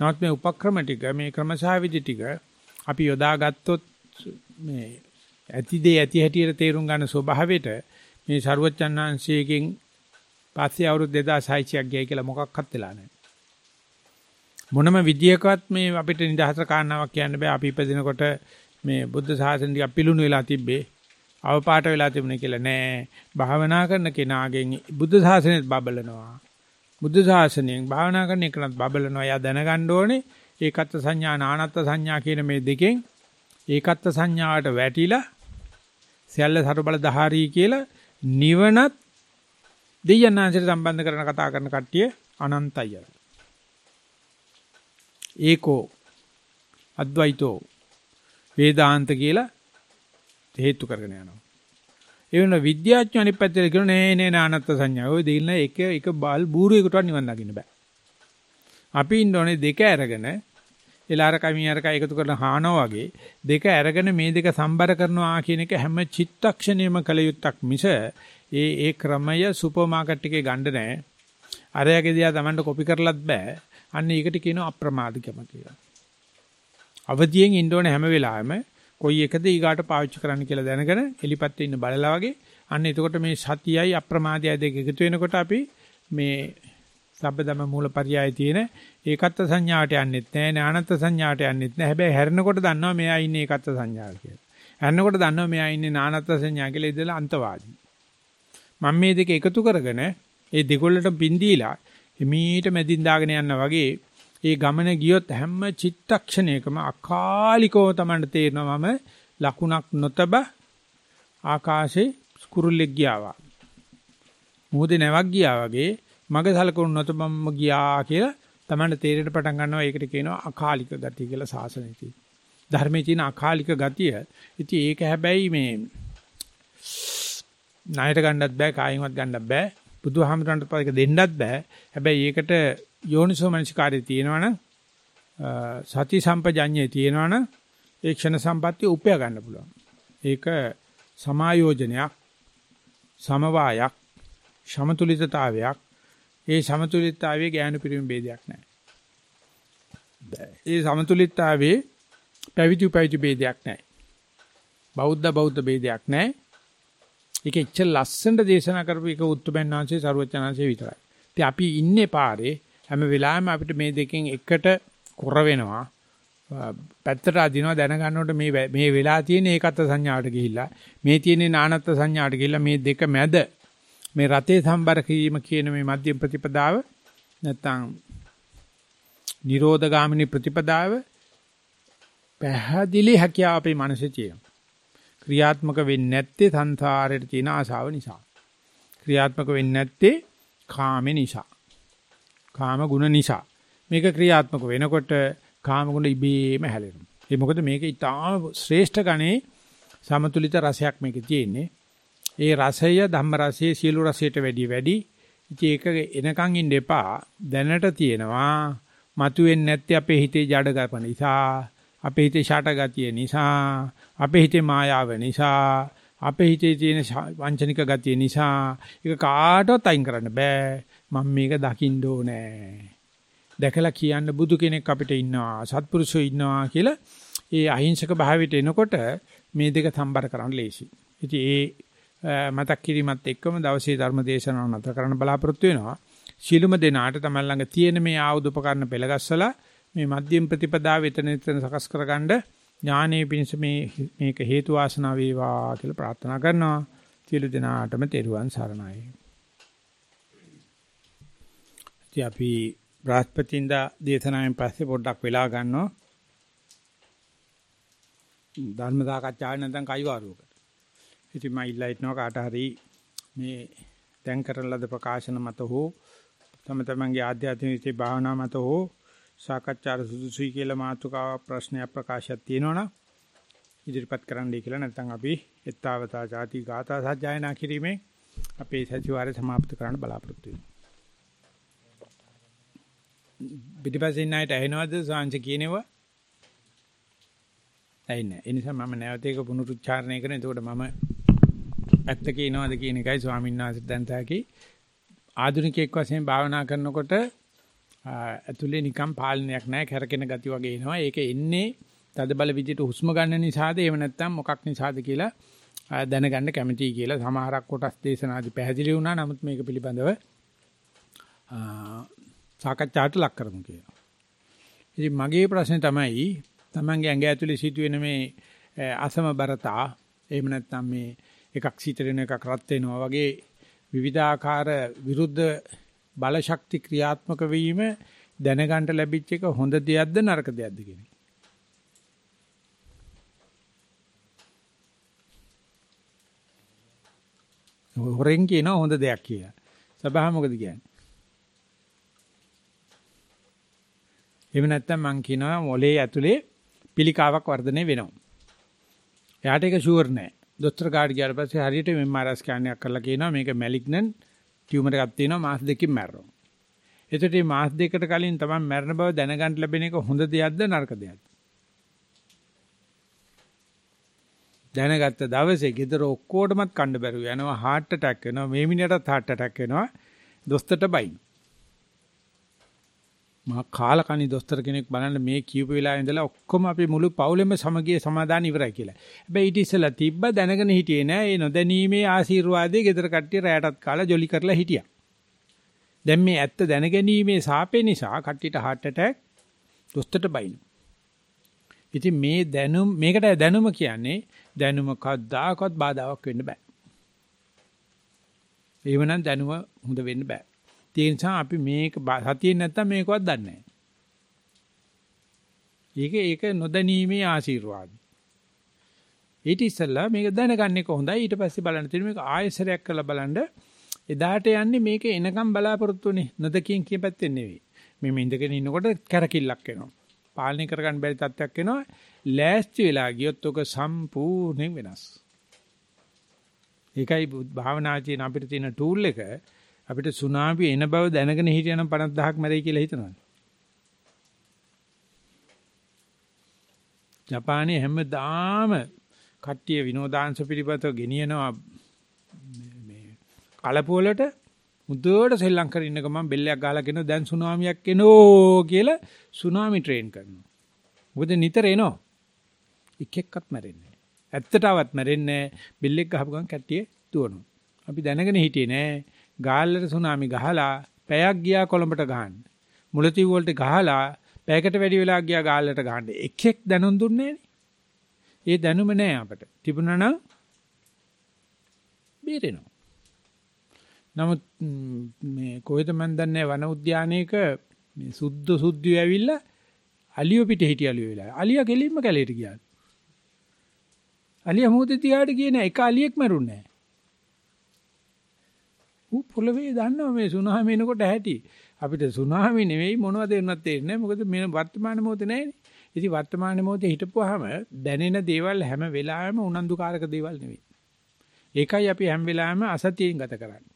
නමුත් මේ උපක්‍රම ටික මේ ක්‍රමසහවිදි ටික අපි යොදා ගත්තොත් මේ ඇති දේ ඇති හැටියට තේරුම් ගන්න ස්වභාවයට මේ ਸਰුවචන්නාංශයෙන් පස්සේ අවුරුදු 2600ක් ගියයි කියලා මොකක්වත් වෙලා නැහැ. මොනම විදියකවත් මේ අපිට නිදහස කාරණාවක් කියන්න බෑ. අපි ඉපදිනකොට මේ බුද්ධ ශාසනය ටික පිළුණු වෙලා තිබ්බේ. අවපාට වෙලා තිබුණේ කියලා නෑ. භාවනා කරන කෙනාගෙන් බුද්ධ ශාසනයත් බබලනවා. බුද්ධ ශාසනයෙන් භාවනා කරන එකනත් බබලනවා. එයා දැනගන්න ඕනේ ඒකත් සංඥා නානත් සංඥා කියන මේ දෙකෙන් ඒකත් සංඥාවට වැටිලා සියල්ල සරු බල දහාරී කියලා නිවනත් දෙයයන්ාංශයට සම්බන්ධ කරන කතා කරන කට්ටිය අනන්තයි. ඒකෝ අද්වෛතෝ වේදාන්ත කියලා හේතු කරගෙන යනවා. ඒ වෙන විද්‍යාඥයෝ අනිත් පැත්තට කියන නෑ නෑ නානත්ත් සංඥා. ඔය දෙන්න එක එක බල් බූරුවෙකුටවත් නිවන් දකින්න බෑ. අපි ඉන්න ඕනේ දෙක අරගෙන එලාරකයි මීහරකයි එකතු කරන හානෝ වගේ දෙක අරගෙන මේ දෙක සම්බර කරනවා කියන එක හැම චිත්තක්ෂණයම කළ යුත්තක් මිස ඒ ඒ ක්‍රමය සුපර් මාකට් එකේ ගන්න නැහැ. අරයාගේ දිහා Tamanට කොපි කරලත් බෑ. අන්න ඒකට කියනවා අප්‍රමාදිකම කියලා. අවදියෙන් ඉන්න ඕනේ හැම වෙලාවෙම කොයි එකද ඊගාට පාවිච්චි කරන්න කියලා දැනගෙන එලිපත් ඉන්න බලලා වගේ අන්න එතකොට මේ සතියයි අප්‍රමාදයයි දෙක එකතු වෙනකොට අපි මේ සබ්බදම මූලපරියාය තියෙන ඒකත් සංඥාවට යන්නෙත් නැහැ ඥානත් සංඥාවට යන්නෙත් නැහැ හැබැයි හැරෙනකොට දන්නවා මෙයා ඉන්නේ ඒකත් සංඥාව කියලා. හැරෙනකොට දන්නවා මෙයා ඉන්නේ ඥානත් සංඥා කියලා ඉඳලා අන්තවාදී. මම මේ දෙක එකතු කරගෙන ඒ දෙකොල්ලට බින්දීලා හිමීට මැදින් දාගෙන යනවා වගේ ඒ ගමන ගියොත් හැම චිත්තක්ෂණයකම අකාලිකව තමයි තේරෙනවා මම ලකුණක් නොතබ ආකාශේ කුරුල්ලෙක් ගියා වගේ. මොහොතේ නැවක් ගියා වගේ මග සලකුණු නොතබම ගියා කියලා තමයි තේරෙන්න පටන් ගන්නවා. ඒකට කියනවා අකාලික ගතිය කියලා සාසනෙදී. ධර්මයේ තියෙන අකාලික ගතිය. ඉතින් ඒක හැබැයි මේ ණයට ගන්නත් බෑ කායින්වත් ගන්නත් බෑ. බුදුහාමරන්ට පරික දෙන්නත් බෑ. හැබැයි ඒකට යෝනිසෝ මනසිකාරය තියෙනවනම් සති සම්පජඤ්ඤය තියෙනවනම් ඒ ක්ෂණ සම්පත්‍ය උපය ගන්න පුළුවන්. ඒක සමායෝජනයක් සමவாயක් සමතුලිතතාවයක්. ඒ සමතුලිතතාවයේ ඥාන පිරිමි ભેදයක් නැහැ ඒ සමතුලිතතාවයේ පැවිදි පැවිදි ભેදයක් නැහැ බෞද්ධ බෞද්ධ ભેදයක් නැහැ ඒක එච්චර ලස්සනට දේශනා කරපු එක උත්තරමන් වහන්සේ සරුවචනාංශේ විතරයි. ඉතින් අපි ඉන්නේ පාරේ හැම වෙලාවෙම අපිට මේ දෙකෙන් එකට කොර වෙනවා. පැත්තට අදිනවා දැනගන්නකොට මේ මේ වෙලා තියෙන ඒකත් සංඥාවට ගිහිල්ලා මේ තියෙන නානත්ත් සංඥාවට ගිහිල්ලා මේ දෙක මැද මේ රතේ සම්බර කිරීම කියන මේ මධ්‍යම ප්‍රතිපදාව නැත්තම් නිරෝධගාමිනී ප්‍රතිපදාව පැහැදිලි හැකියාව අපේ මනසේ තියෙනවා. ක්‍රියාත්මක වෙන්නේ නැත්තේ සංසාරයට තියෙන ආශාව නිසා. ක්‍රියාත්මක වෙන්නේ නැත්තේ කාම නිසා. කාම ගුණ නිසා. මේක ක්‍රියාත්මක වෙනකොට කාම ගුණ ඉබේම හැලෙනවා. ඒ මොකද මේක ඊටාම ශ්‍රේෂ්ඨ ගණේ සමතුලිත රසයක් මේකේ තියෙන්නේ. ඒ රසය ධම්ම රසයේ සියලු රසයට වැඩි වැඩි. ඉතින් ඒක එනකන් ඉන්න එපා. දැනට තියෙනවා. මතුවෙන්නේ නැත්තේ අපේ හිතේ ජඩ ගපන නිසා, අපේ හිතේ ෂට ගතිය නිසා, අපේ හිතේ මායාව නිසා, අපේ හිතේ තියෙන වංචනික ගතිය නිසා ඒක කාටවත් අයින් කරන්න බෑ. මම මේක දකින්න ඕනේ. දැකලා කියන්න බුදු කෙනෙක් අපිට ඉන්නවා, සත්පුරුෂෝ ඉන්නවා කියලා ඒ අහිංසක භාවයට එනකොට මේ දෙක සම්බර කරන්න ලේසි. ඉතින් ඒ මතක් කිරීමත් එක්කම දවසේ ධර්ම දේශනාව නතර කරන්න බලාපොරොත්තු වෙනවා. ශීලුම දෙනාට තමයි ළඟ තියෙන මේ ආයුධ උපකරණ පෙළගස්සලා මේ මධ්‍යම ප්‍රතිපදාව එතන එතන සකස් කරගන්න ඥානයේ පිණිස මේ මේක හේතු වාසනා වේවා කියලා ප්‍රාර්ථනා කරනවා. සියලු දෙනාටම තෙරුවන් සරණයි. ඉතින් අපි බ්‍රහස්පතින්දා දේශනාවෙන් පස්සේ පොඩ්ඩක් වෙලා ගන්නවා. ධර්ම සාකච්ඡාවක් නැත්නම් කයිවාරුවකට. ඉතින් මම ඉල්ලා හිටනවා කාට හරි මේ දැන් කරන ලද ප්‍රකාශන මත හෝ තම තමන්ගේ ආධ්‍යාත්මික භාවනා මත හෝ සාකච්ඡාට සුදුසුයි කියලා මාතෘකාව ප්‍රශ්නයක් ප්‍රකාශයක් තියෙනවනම් ඉදිරිපත් කරන්නයි කියලා නැත්නම් අපි එත්තාවතා ಜಾති ගාථා සජ්ජායනා කිරීමේ අපේ සතිವಾರය સમાપ્ત කරන්න බලාපොරොත්තු වෙනවා. පිටිපස්සේ ඉන්න අයට ඇහෙනවද සාංශ කියනවා? ඇයිනේ. ඒ නිසා මම නැවත ඒක පුනරුච්චාරණය කරන. එතකොට මම ඇත්ත කියනවාද කියන එකයි ස්වාමීන් වහන්සේ දැන් තාකි ආධුනිකයෙක් වශයෙන් භාවනා කරනකොට ඇතුලේ නිකම් පාලනයක් නැහැ කැරකෙන ගති වගේ එනවා. ඒක එන්නේ තද බල විදිහට හුස්ම ගන්න නිසාද එහෙම නැත්නම් මොකක් නිසාද කියලා දැනගන්න කැමතියි කියලා සමහරක් කොටස් දේශනාදි පැහැදිලි වුණා. නමුත් මේක පිළිබඳව සාකච්ඡාට ලක් කරමු කියලා. ඉතින් මගේ ප්‍රශ්නේ තමයි තමන්ගේ ඇඟ ඇතුලේ සිදුවෙන මේ අසමබරතා එහෙම නැත්නම් මේ එකක් සීතලෙන එකක් රත් වෙනවා වගේ විවිධාකාර විරුද්ධ බල ශක්ති ක්‍රියාත්මක වීම දැනගන්න ලැබිච්ච එක හොඳ දෙයක්ද නරක දෙයක්ද කියන එක. හොරෙන් කියන හොඳ දෙයක් කියලා. සබහා මොකද කියන්නේ? එහෙම නැත්නම් මං කියනවා මොලේ ඇතුලේ පිළිකාවක් වර්ධනය වෙනවා. එයාට ඒක ෂුවර් නෑ. දොස්තර කාඩ් ගියාට පස්සේ හරියට MRI ස්කෑන් එකක් කරලා කියනවා මේක මැලිග්නන්ට් ටියුමර් එකක් තියෙනවා මාස දෙකකින් මැරෙනවා. එතකොට මේ මාස දෙකකට කලින් තමයි මැරෙන බව දැනගන්න ලැබෙන එක හොඳ දෙයක්ද නරක දෙයක්ද? දැනගත්ත දවසේ ගෙදර ඔක්කොටමත් කන්න බැරුව යනවා heart attack වෙනවා මේ මිනිහටත් heart attack වෙනවා දොස්තරට බයින්. මහා කාලකණි දොස්තර කෙනෙක් බලන්න මේ කියූප වෙලාවේ ඉඳලා ඔක්කොම අපි මුළු පවුලෙම සමගිය සමාදාන ඉවරයි කියලා. හැබැයි ඊට ඉස්සෙල්ලා තිබ්බ දැනගෙන හිටියේ නෑ. ඒ නොදැනීමේ ආශිර්වාදයේ ගෙදර කට්ටිය රැයටත් කාලා ජොලි කරලා හිටියා. දැන් මේ ඇත්ත දැනගැනීමේ සාපේ නිසා කට්ටියට heart attack දොස්තරට බයින. ඉතින් මේ දැනුම මේකට දැනුම කියන්නේ දැනුම කවදාකවත් බාධාවක් වෙන්න බෑ. එහෙමනම් දැනුම හොඳ වෙන්න බෑ. ඒ නිසා අපි මේක සතියේ නැත්තම් මේකවත් දන්නේ නැහැ. ඒක ඒක නොදැනීමේ ආශිර්වාද. ඊට ඉස්සෙල්ලා මේක දැනගන්න එක හොඳයි. ඊට පස්සේ බලන්න තියෙන මේක ආයෙසරයක් කරලා බලන්න එදාට යන්නේ මේක එනකම් බලාපොරොත්තුනේ. නොදකින් කිය පැත්තෙන් නෙවෙයි. මේ ඉඳගෙන ඉන්නකොට කැරකිල්ලක් එනවා. පාලනය කරගන්න බැරි තත්ත්වයක් එනවා. ලෑස්ති වෙලා ගියොත් ඔක සම්පූර්ණයෙන් වෙනස්. ඒකයි භාවනාචීන අපිට තියෙන ටූල් එක අපිට සුනාමි එන බව දැනගෙන හිටියනම් 50000ක් මැරෙයි කියලා හිතනවා. ජපානයේ හැමදාම කට්ටිය විනෝදාංශ පිළිබඳව ගෙනියනවා මේ කලපුවලට මුදුවට සෙල්ලම් කර ඉන්න ගමන් බෙල්ලයක් ගහලා කියනවා දැන් සුනාමියක් එනෝ කියලා සුනාමි ට්‍රේන් කරනවා. මොකද නිතර එනවා. එක එක්කත් මැරෙන්නේ නැහැ. ඇත්තටවත් මැරෙන්නේ නැහැ. බෙල්ලෙක් ගහපු ගමන් කට්ටිය දුවනවා. අපි දැනගෙන හිටියේ නෑ ගාල්ලට සුනාමි ගහලා පැයක් ගියා කොළඹට ගහන්න. මුලතිව් වලට ගහලා පැයකට වැඩි වෙලා ගියා ගාල්ලට ගහන්න. එකෙක් දැනුම් දුන්නේ ඒ දැනුම නෑ අපට. තිබුණා නම් බේරෙනවා. නමුත් මේ කොහෙද මන් දන්නේ වන උද්‍යානයක මේ සුද්ධ සුද්ධිය ඇවිල්ලා අලියෝ පිට හිටියලු වෙලා. අලියා ගෙලින්ම කැලේට ගියා. අලියා මොහොතේ තියාට ගියේ නෑ. එක අලියෙක් මරුන්නේ නෑ. ඌ පොළවේ දන්නවා මේ සුනාමි එනකොට ඇහැටි. අපිට සුනාමි නෙවෙයි මොනවද වෙනවත් තේරෙන්නේ මොකද මේ වර්තමාන මොහොතේ නෑනේ. ඉතින් වර්තමාන මොහොතේ හිටපුවාම දැනෙන දේවල් හැම වෙලාවෙම උනන්දුකාරක දේවල් නෙවෙයි. ඒකයි අපි හැම වෙලාවෙම අසතියෙන් ගත කරන්නේ.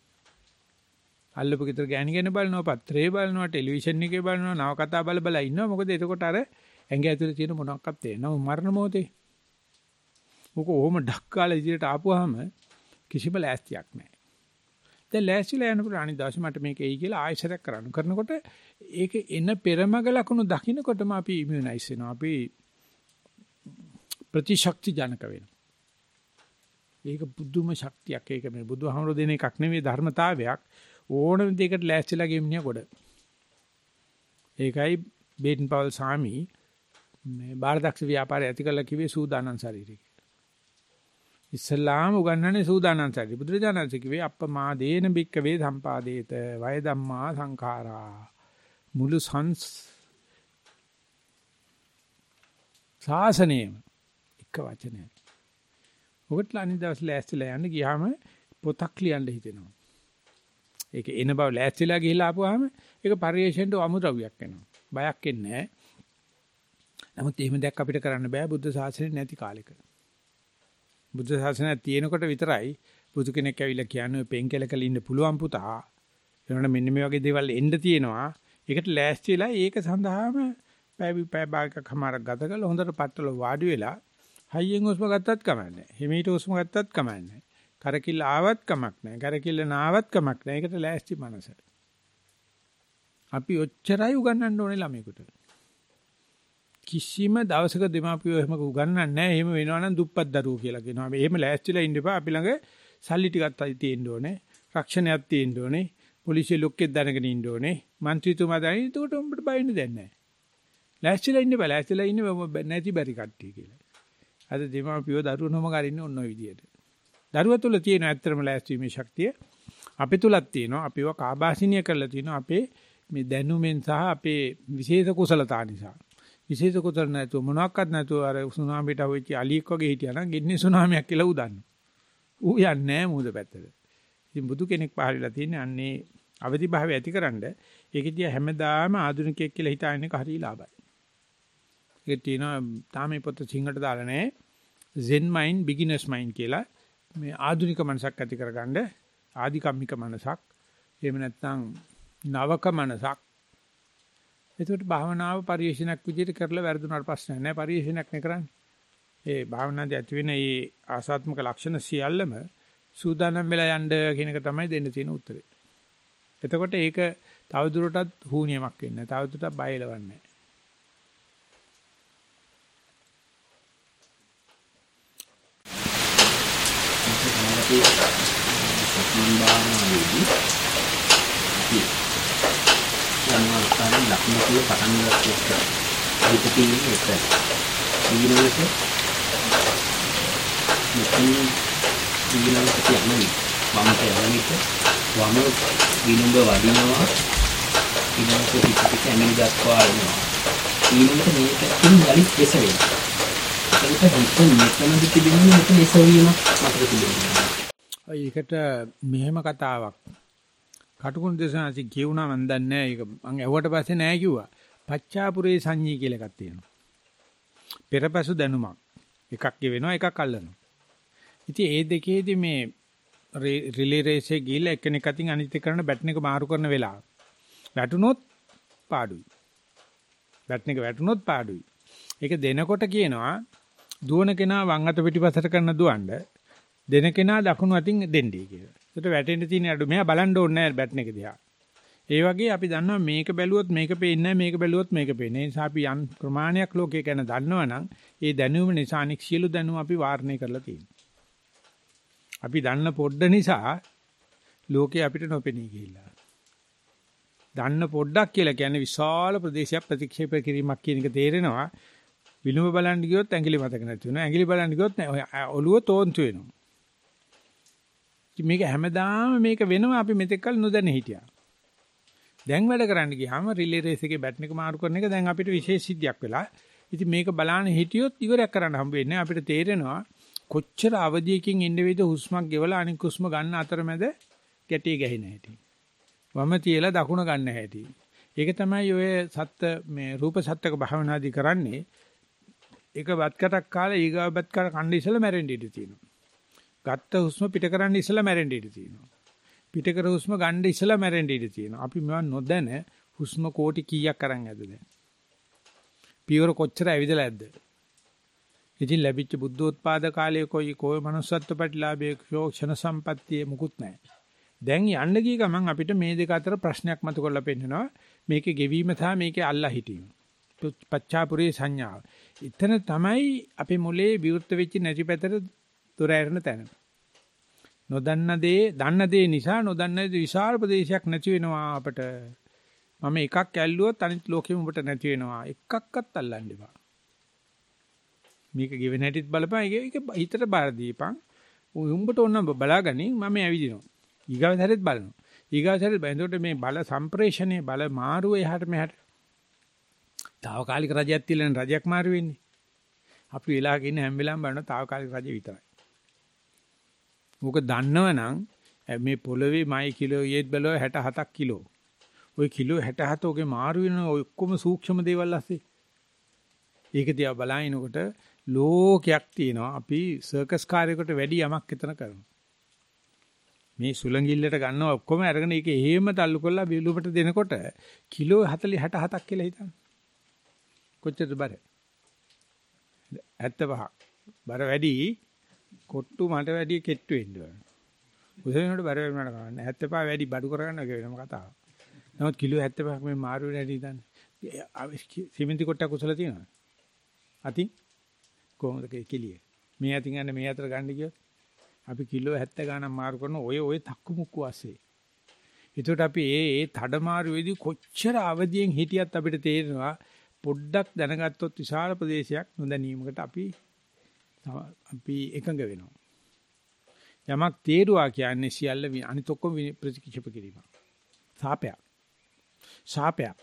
අල්ලපු ගෙදර ගෑණි කෙන බලනවා, පත්‍රේ බලනවා, ටෙලිවිෂන් එකේ බලනවා, නවකතා බල බල ඉන්නවා. මොකද එතකොට අර ඇඟ ඇතුලේ තියෙන මොනක්වත් තේරෙනවා. මරණ මොහොතේ. මොක ඔහොම ඩක් කාලා ඉදිරියට ආපුවාම කිසිම ලෑස්තියක් නැහැ. දැන් ලෑස්තිලා යනකොට අනිත් දවසේ මට මේක එයි කියලා ආයෙසරක් කරන්න. කරනකොට ඒක එන පෙරමග ලකුණු දකින්නකොටම අපි ඉමුනයිස් වෙනවා. අපි ප්‍රතිශක්ති ජනක වෙනවා. ඒක පුදුම ශක්තියක්. ඒක මේ බුදුහාමර දෙන එකක් නෙවෙයි ධර්මතාවයක්. ඕනම දෙයකට ලෑස්තිලා ගෙමිනිය කොට. ඒකයි බේටන් පවල් සාමි මේ බාරදක්ෂ ව්‍යාපාරය ඇති කළ කිව්වේ සූදානම් ශරීරය. ඉස්ලාම උගන්වන්නේ සූදානම් සැරි. බුදුරජාණන් කිව්වේ අප්පමා දේන බික්ක වේ සම්පාදේත වය ධම්මා සංඛාරා. මුළු සංස් ශාසනයම එක වචනයක්. ඔකට අනිත් දවස් ලෑස්තිලා යන්න ගියාම පොතක් ලියන්න හිතෙනවා. ඒක එන බව ලෑස්තිලා ගිහිලා ආපුවාම ඒක පරිේශයෙන්ට අමුද්‍රව්‍යයක් වෙනවා. බයක් එන්නේ නැහැ. නමුත් එහෙම දෙයක් අපිට කරන්න බෑ බුද්ධ ශාසනය නැති කාලෙක. බුද්ධ ශාසනය තියෙනකොට විතරයි බුදු කෙනෙක් ඇවිල්ලා කියන්නේ පෙන්කලකල ඉන්න පුළුවන් පුතා. එනකොට මෙන්න මේ වගේ දේවල් එන්න තියෙනවා. ඒකට ලෑස්ති වෙලා ඒක සඳහාම පැය පැය භාගයක් හමාරක් ගත කරලා හොඳට පట్టල වාඩි වෙලා හයියෙන් හුස්ම ගත්තත් කමක් නැහැ. හිමීට හුස්ම ගත්තත් කමක් නැහැ. කරකිල්ල ආවත් කමක් නැහැ. කරකිල්ල නාවත් කමක් නැහැ. ඒකට ලෑස්ති මනස. අපි ඔච්චරයි උගන්වන්න ඕනේ ළමයෙකුට. කිසිම දවසක දෙමාපියෝ එහෙම උගන්වන්නේ නැහැ. එහෙම වෙනවා නම් දුප්පත් දරුවෝ කියලා කියනවා. මේ එහෙම ලෑස්තිලා ඉන්න එපා. අපි ළඟ සල්ලි ටිකක් තියෙන්න ඕනේ. රක්ෂණයක් තියෙන්න ඕනේ. පොලිසිය ලොක්කෙත් දැනගෙන ඉන්න ඕනේ. മന്ത്രിතුමා දැනගෙන ඒකට උඹට බයින්න දෙන්නේ නැහැ. ලෑස්තිලා ඉන්න බෑ. ලෑස්තිලා ඉන්නේ නැති බැරි කට්ටිය කියලා. අද දෙමාපියෝ දරුවෝ නොම කරින්නේ ඔන්න ඔය විදියට. දරුවා තුල තියෙන ඇත්තම ලෑස්තිීමේ ශක්තිය අපි තුලත් තියෙනවා. අපිව කාබාසිනිය කරලා තියෙනවා අපේ මේ දැනුමෙන් සහ අපේ විශේෂ කුසලතා නිසා. විශේෂ කුතර නැතුව මොනවත් නැතුව අර සුනාමියට වෙච්ච අලියෙක් වගේ හිටියා නම් ගෙන්නේ සුනාමියක් කියලා උදන්න. ඌ යන්නේ නැහැ මූද පැත්තට. ඉතින් බුදු කෙනෙක් පහළලා තියෙන්නේ අන්නේ අවදි භාවය ඇතිකරනද ඒකෙදී හැමදාම ආධුනිකයෙක් කියලා හිතාගෙන එක හරිය ලාභයි. ඒක තියෙනවා තාමේ පොත සිංහලට දාලා නැහැ. Zen mind beginners mind කියලා මේ ආධුනික මනසක් ඇති කරගන්න ආධිකම්මික මනසක් එහෙම නැත්නම් නවක මනසක් එතකොට භාවනාව පරිශීනක් විදිහට කරලා වැරදුනාට ප්‍රශ්නයක් නැහැ. පරිශීනක් නේ කරන්නේ. ඒ භාවනාවේ ඇති වෙන මේ ආසාත්මක ලක්ෂණ සියල්ලම සූදානම් වෙලා යන්න කියන එක තමයි දෙන්න තියෙන උත්තරේ. එතකොට ඒක තවදුරටත් හුනියමක් වෙන්නේ නැහැ. තවදුරටත් බය එලවන්නේ නැහැ. යන අවස්ථාවේ ලක්ෂණ කිය පටන් ගන්නත් එක්ක හිත තියෙන්නේ එක. ඊළඟට මෙතන ඊළඟට කියන්නේ වමට යන විට වම විලුඹ වදිනවා ඊළඟට හිත පිට ඇඟිලි දක්වා එනවා. ඊළඟට මේක තුන් ගලිත් එස වෙනවා. එතකොට හිත මෙතනදි තිබෙන්නේ මෙතන එසවීමක් මතක තිබෙනවා. ඒකට මෙහෙම කතාවක් කටුකුණු දේශනාසි කියුණා මන් දන්නේ නැහැ. ඒක මං ඇහුවට පස්සේ නෑ කිව්වා. පච්චාපුරේ සංඤී කියලා එකක් තියෙනවා. පෙරපසු දැනුමක්. එකක් ගෙවෙනවා එකක් අල්ලනවා. ඉතින් ඒ දෙකේදී මේ රිලේ රේස් එකේ ගිහිල්ලා එක්කෙනෙක් අතින් අනිත් එක්කනට බැටන් එක මාරු කරන වෙලාව. වැටුනොත් පාඩුයි. බැටන් එක වැටුනොත් පාඩුයි. ඒක දෙනකොට කියනවා දුවන කෙනා වම් අත පිටිපසට කරන දුවන්න දෙන කෙනා දකුණු අතින් දෙන්නේ කියලා. ඒකට වැටෙන්න තියෙන අඩු මෙයා බලන්න ඕනේ නැහැ බැටන් එක දිහා. ඒ වගේ අපි දන්නවා මේක බැලුවොත් මේක පේන්නේ මේක බැලුවොත් මේක පේන්නේ. ඒ නිසා අපි යම් ප්‍රමාණයක් ලෝකේ ගැන දන්නවනම් ඒ දැනුම නිසා අනික් සියලු දැනුම අපි වාරණය කරලා තියෙනවා. අපි දන්න පොඩ්ඩ නිසා ලෝකේ අපිට නොපෙනී ගිහිල්ලා. දන්න පොඩ්ඩක් කියලා කියන්නේ විශාල ප්‍රදේශයක් ප්‍රතික්ෂේප කිරීමක් කියන එක තේරෙනවා. විලුඹ බලන්න ගියොත් ඇඟිලි මතක නැති වෙනවා. ඇඟිලි බලන්න ගියොත් ඔළුව තෝන්තු වෙනවා. මේක හැමදාම මේක වෙනවා අපි මෙතෙක් කල නොදැන හිටියා. දැන් වැඩ කරන්න ගියාම රිලේ රේස් එකේ බැටන් එක මාරු කරන එක දැන් අපිට විශේෂ සිද්ධියක් වෙලා. ඉතින් මේක බලන්න හිටියොත් ඉවරයක් කරන්න හම්බ වෙන්නේ අපිට තේරෙනවා කොච්චර අවදියකින් ඉන්න වේද හුස්මක් ගෙවලා අනික හුස්ම ගන්න අතරමැද ගැටේ ගැහෙන හැටි. වම තියලා දකුණ ගන්න හැටි. ඒක තමයි ඔය සත්ත්‍ය මේ රූප සත්‍යක භාවනාදී කරන්නේ. ඒක බත්කටක් කාලේ ඊගාව බත්කට කන්න ඉස්සලා මැරෙන්න ඉඩ තියෙනවා. ගත්ත හුස්ම පිට කරන්න ඉස්සලා මැරෙන්න ඉඩ තියෙනවා. පිට කර හුස්ම ගන්න ඉස්සලා මැරෙන්න ඉඩ තියෙනවා. අපි මේවා නොදැන හුස්ම කෝටි කීයක් අරන් ඇද්ද දැන්? පියවර කොච්චර ඇවිදලා ඇද්ද? ඉතින් ලැබිච්ච බුද්ධෝත්පාද කාලයේ කොයි කොයි manussත්ව ප්‍රතිලාභයේ ක්ෂණ සම්පත්තියේ මුකුත් නැහැ. දැන් යන්න ගිය ගමන් අපිට මේ දෙක අතර ප්‍රශ්නයක් මතු කරලා පෙන්නනවා. මේකේ ගෙවීම සහ මේකේ අල්ලා හිටීම. පච්චාපුරේ සංඥාව. එතන තමයි අපේ මොලේ විවෘත වෙච්ච නැති පැතර දොර ඇරෙන තැන. නොදන්න දේ දන්න දේ නිසා නොදන්න දේ විශාල ප්‍රදේශයක් නැති වෙනවා අපට. මම එකක් ඇල්ලුවොත් අනිත් ලෝකෙම ඔබට නැති වෙනවා. එකක්වත් අල්ලන්න එපා. මේක ගෙවෙන හැටිත් බලපන් ඒක හිතට බාර දීපන්. උඹට ඕන බලාගනින් මම ඇවිදිනවා. ඊගාව සැරෙත් බලනවා. ඊගාව සැරෙත් බැලනකොට මේ බල සම්ප්‍රේෂණය බල මාරුව එහාට මෙහාට. తాවකාලික රජයක් තියලා රජයක් මාරු වෙන්නේ. අපි වෙලාවක ඉන්න හැම වෙලාවෙම බලන తాවකාලික රජය විතරයි. මොක දන්නවනම් මේ පොළවේ මයි කිලෝ ඊයේත් බැලුවා 67ක් කිලෝ. ওই කිලෝ 67 ඔගේ මාරු වෙන ඔක්කොම සූක්ෂම දේවල් ඇස්සේ. ඒක දිහා බලනකොට ලෝකයක් තියෙනවා. අපි සර්කස් කාර්යයකට වැඩි යමක් එතන කරනවා. මේ සුලංගිල්ලට ගන්නවා ඔක්කොම අරගෙන ඒක එහෙම තල්ලු කරලා බිලුපට දෙනකොට කිලෝ 40 67ක් කියලා හිතන්න. කොච්චරද බර? 75ක්. බර වැඩි කොට්ටු මට වැඩි කෙට්ටු වෙන්න ඕන. උසවිනට බර වෙනවට කවන්න 75 වැඩි බඩු කරගන්න එක වෙනම කතාවක්. නමුත් කිලෝ 75ක් මේ මාරු වෙන හැටි හිතන්න. සිමෙන්ති කොටයක් උසලා තියෙනවා. අතින් කොහොමද කෙලිය? මේ අතින් ගන්න මේ අතර ගන්න කියොත් අපි කිලෝ 70 ගණන් මාරු කරන ඔය ඔය තක්කු මුක්කු ASCII. ඒකට අපි ඒ ඒ තඩ මාරු වෙදී කොච්චර අවදියෙන් හිටියත් අපිට තේරෙනවා පොඩ්ඩක් දැනගත්තොත් විශාල ප්‍රදේශයක් නොදැනීමකට අපි අපි එකඟ වෙනවා. යමක් තේරුවා කියන්නේ සියල්ල අනිත් ඔක්කොම ප්‍රතික්ෂේප කිරීම. සාපයක්. ශාපයක්.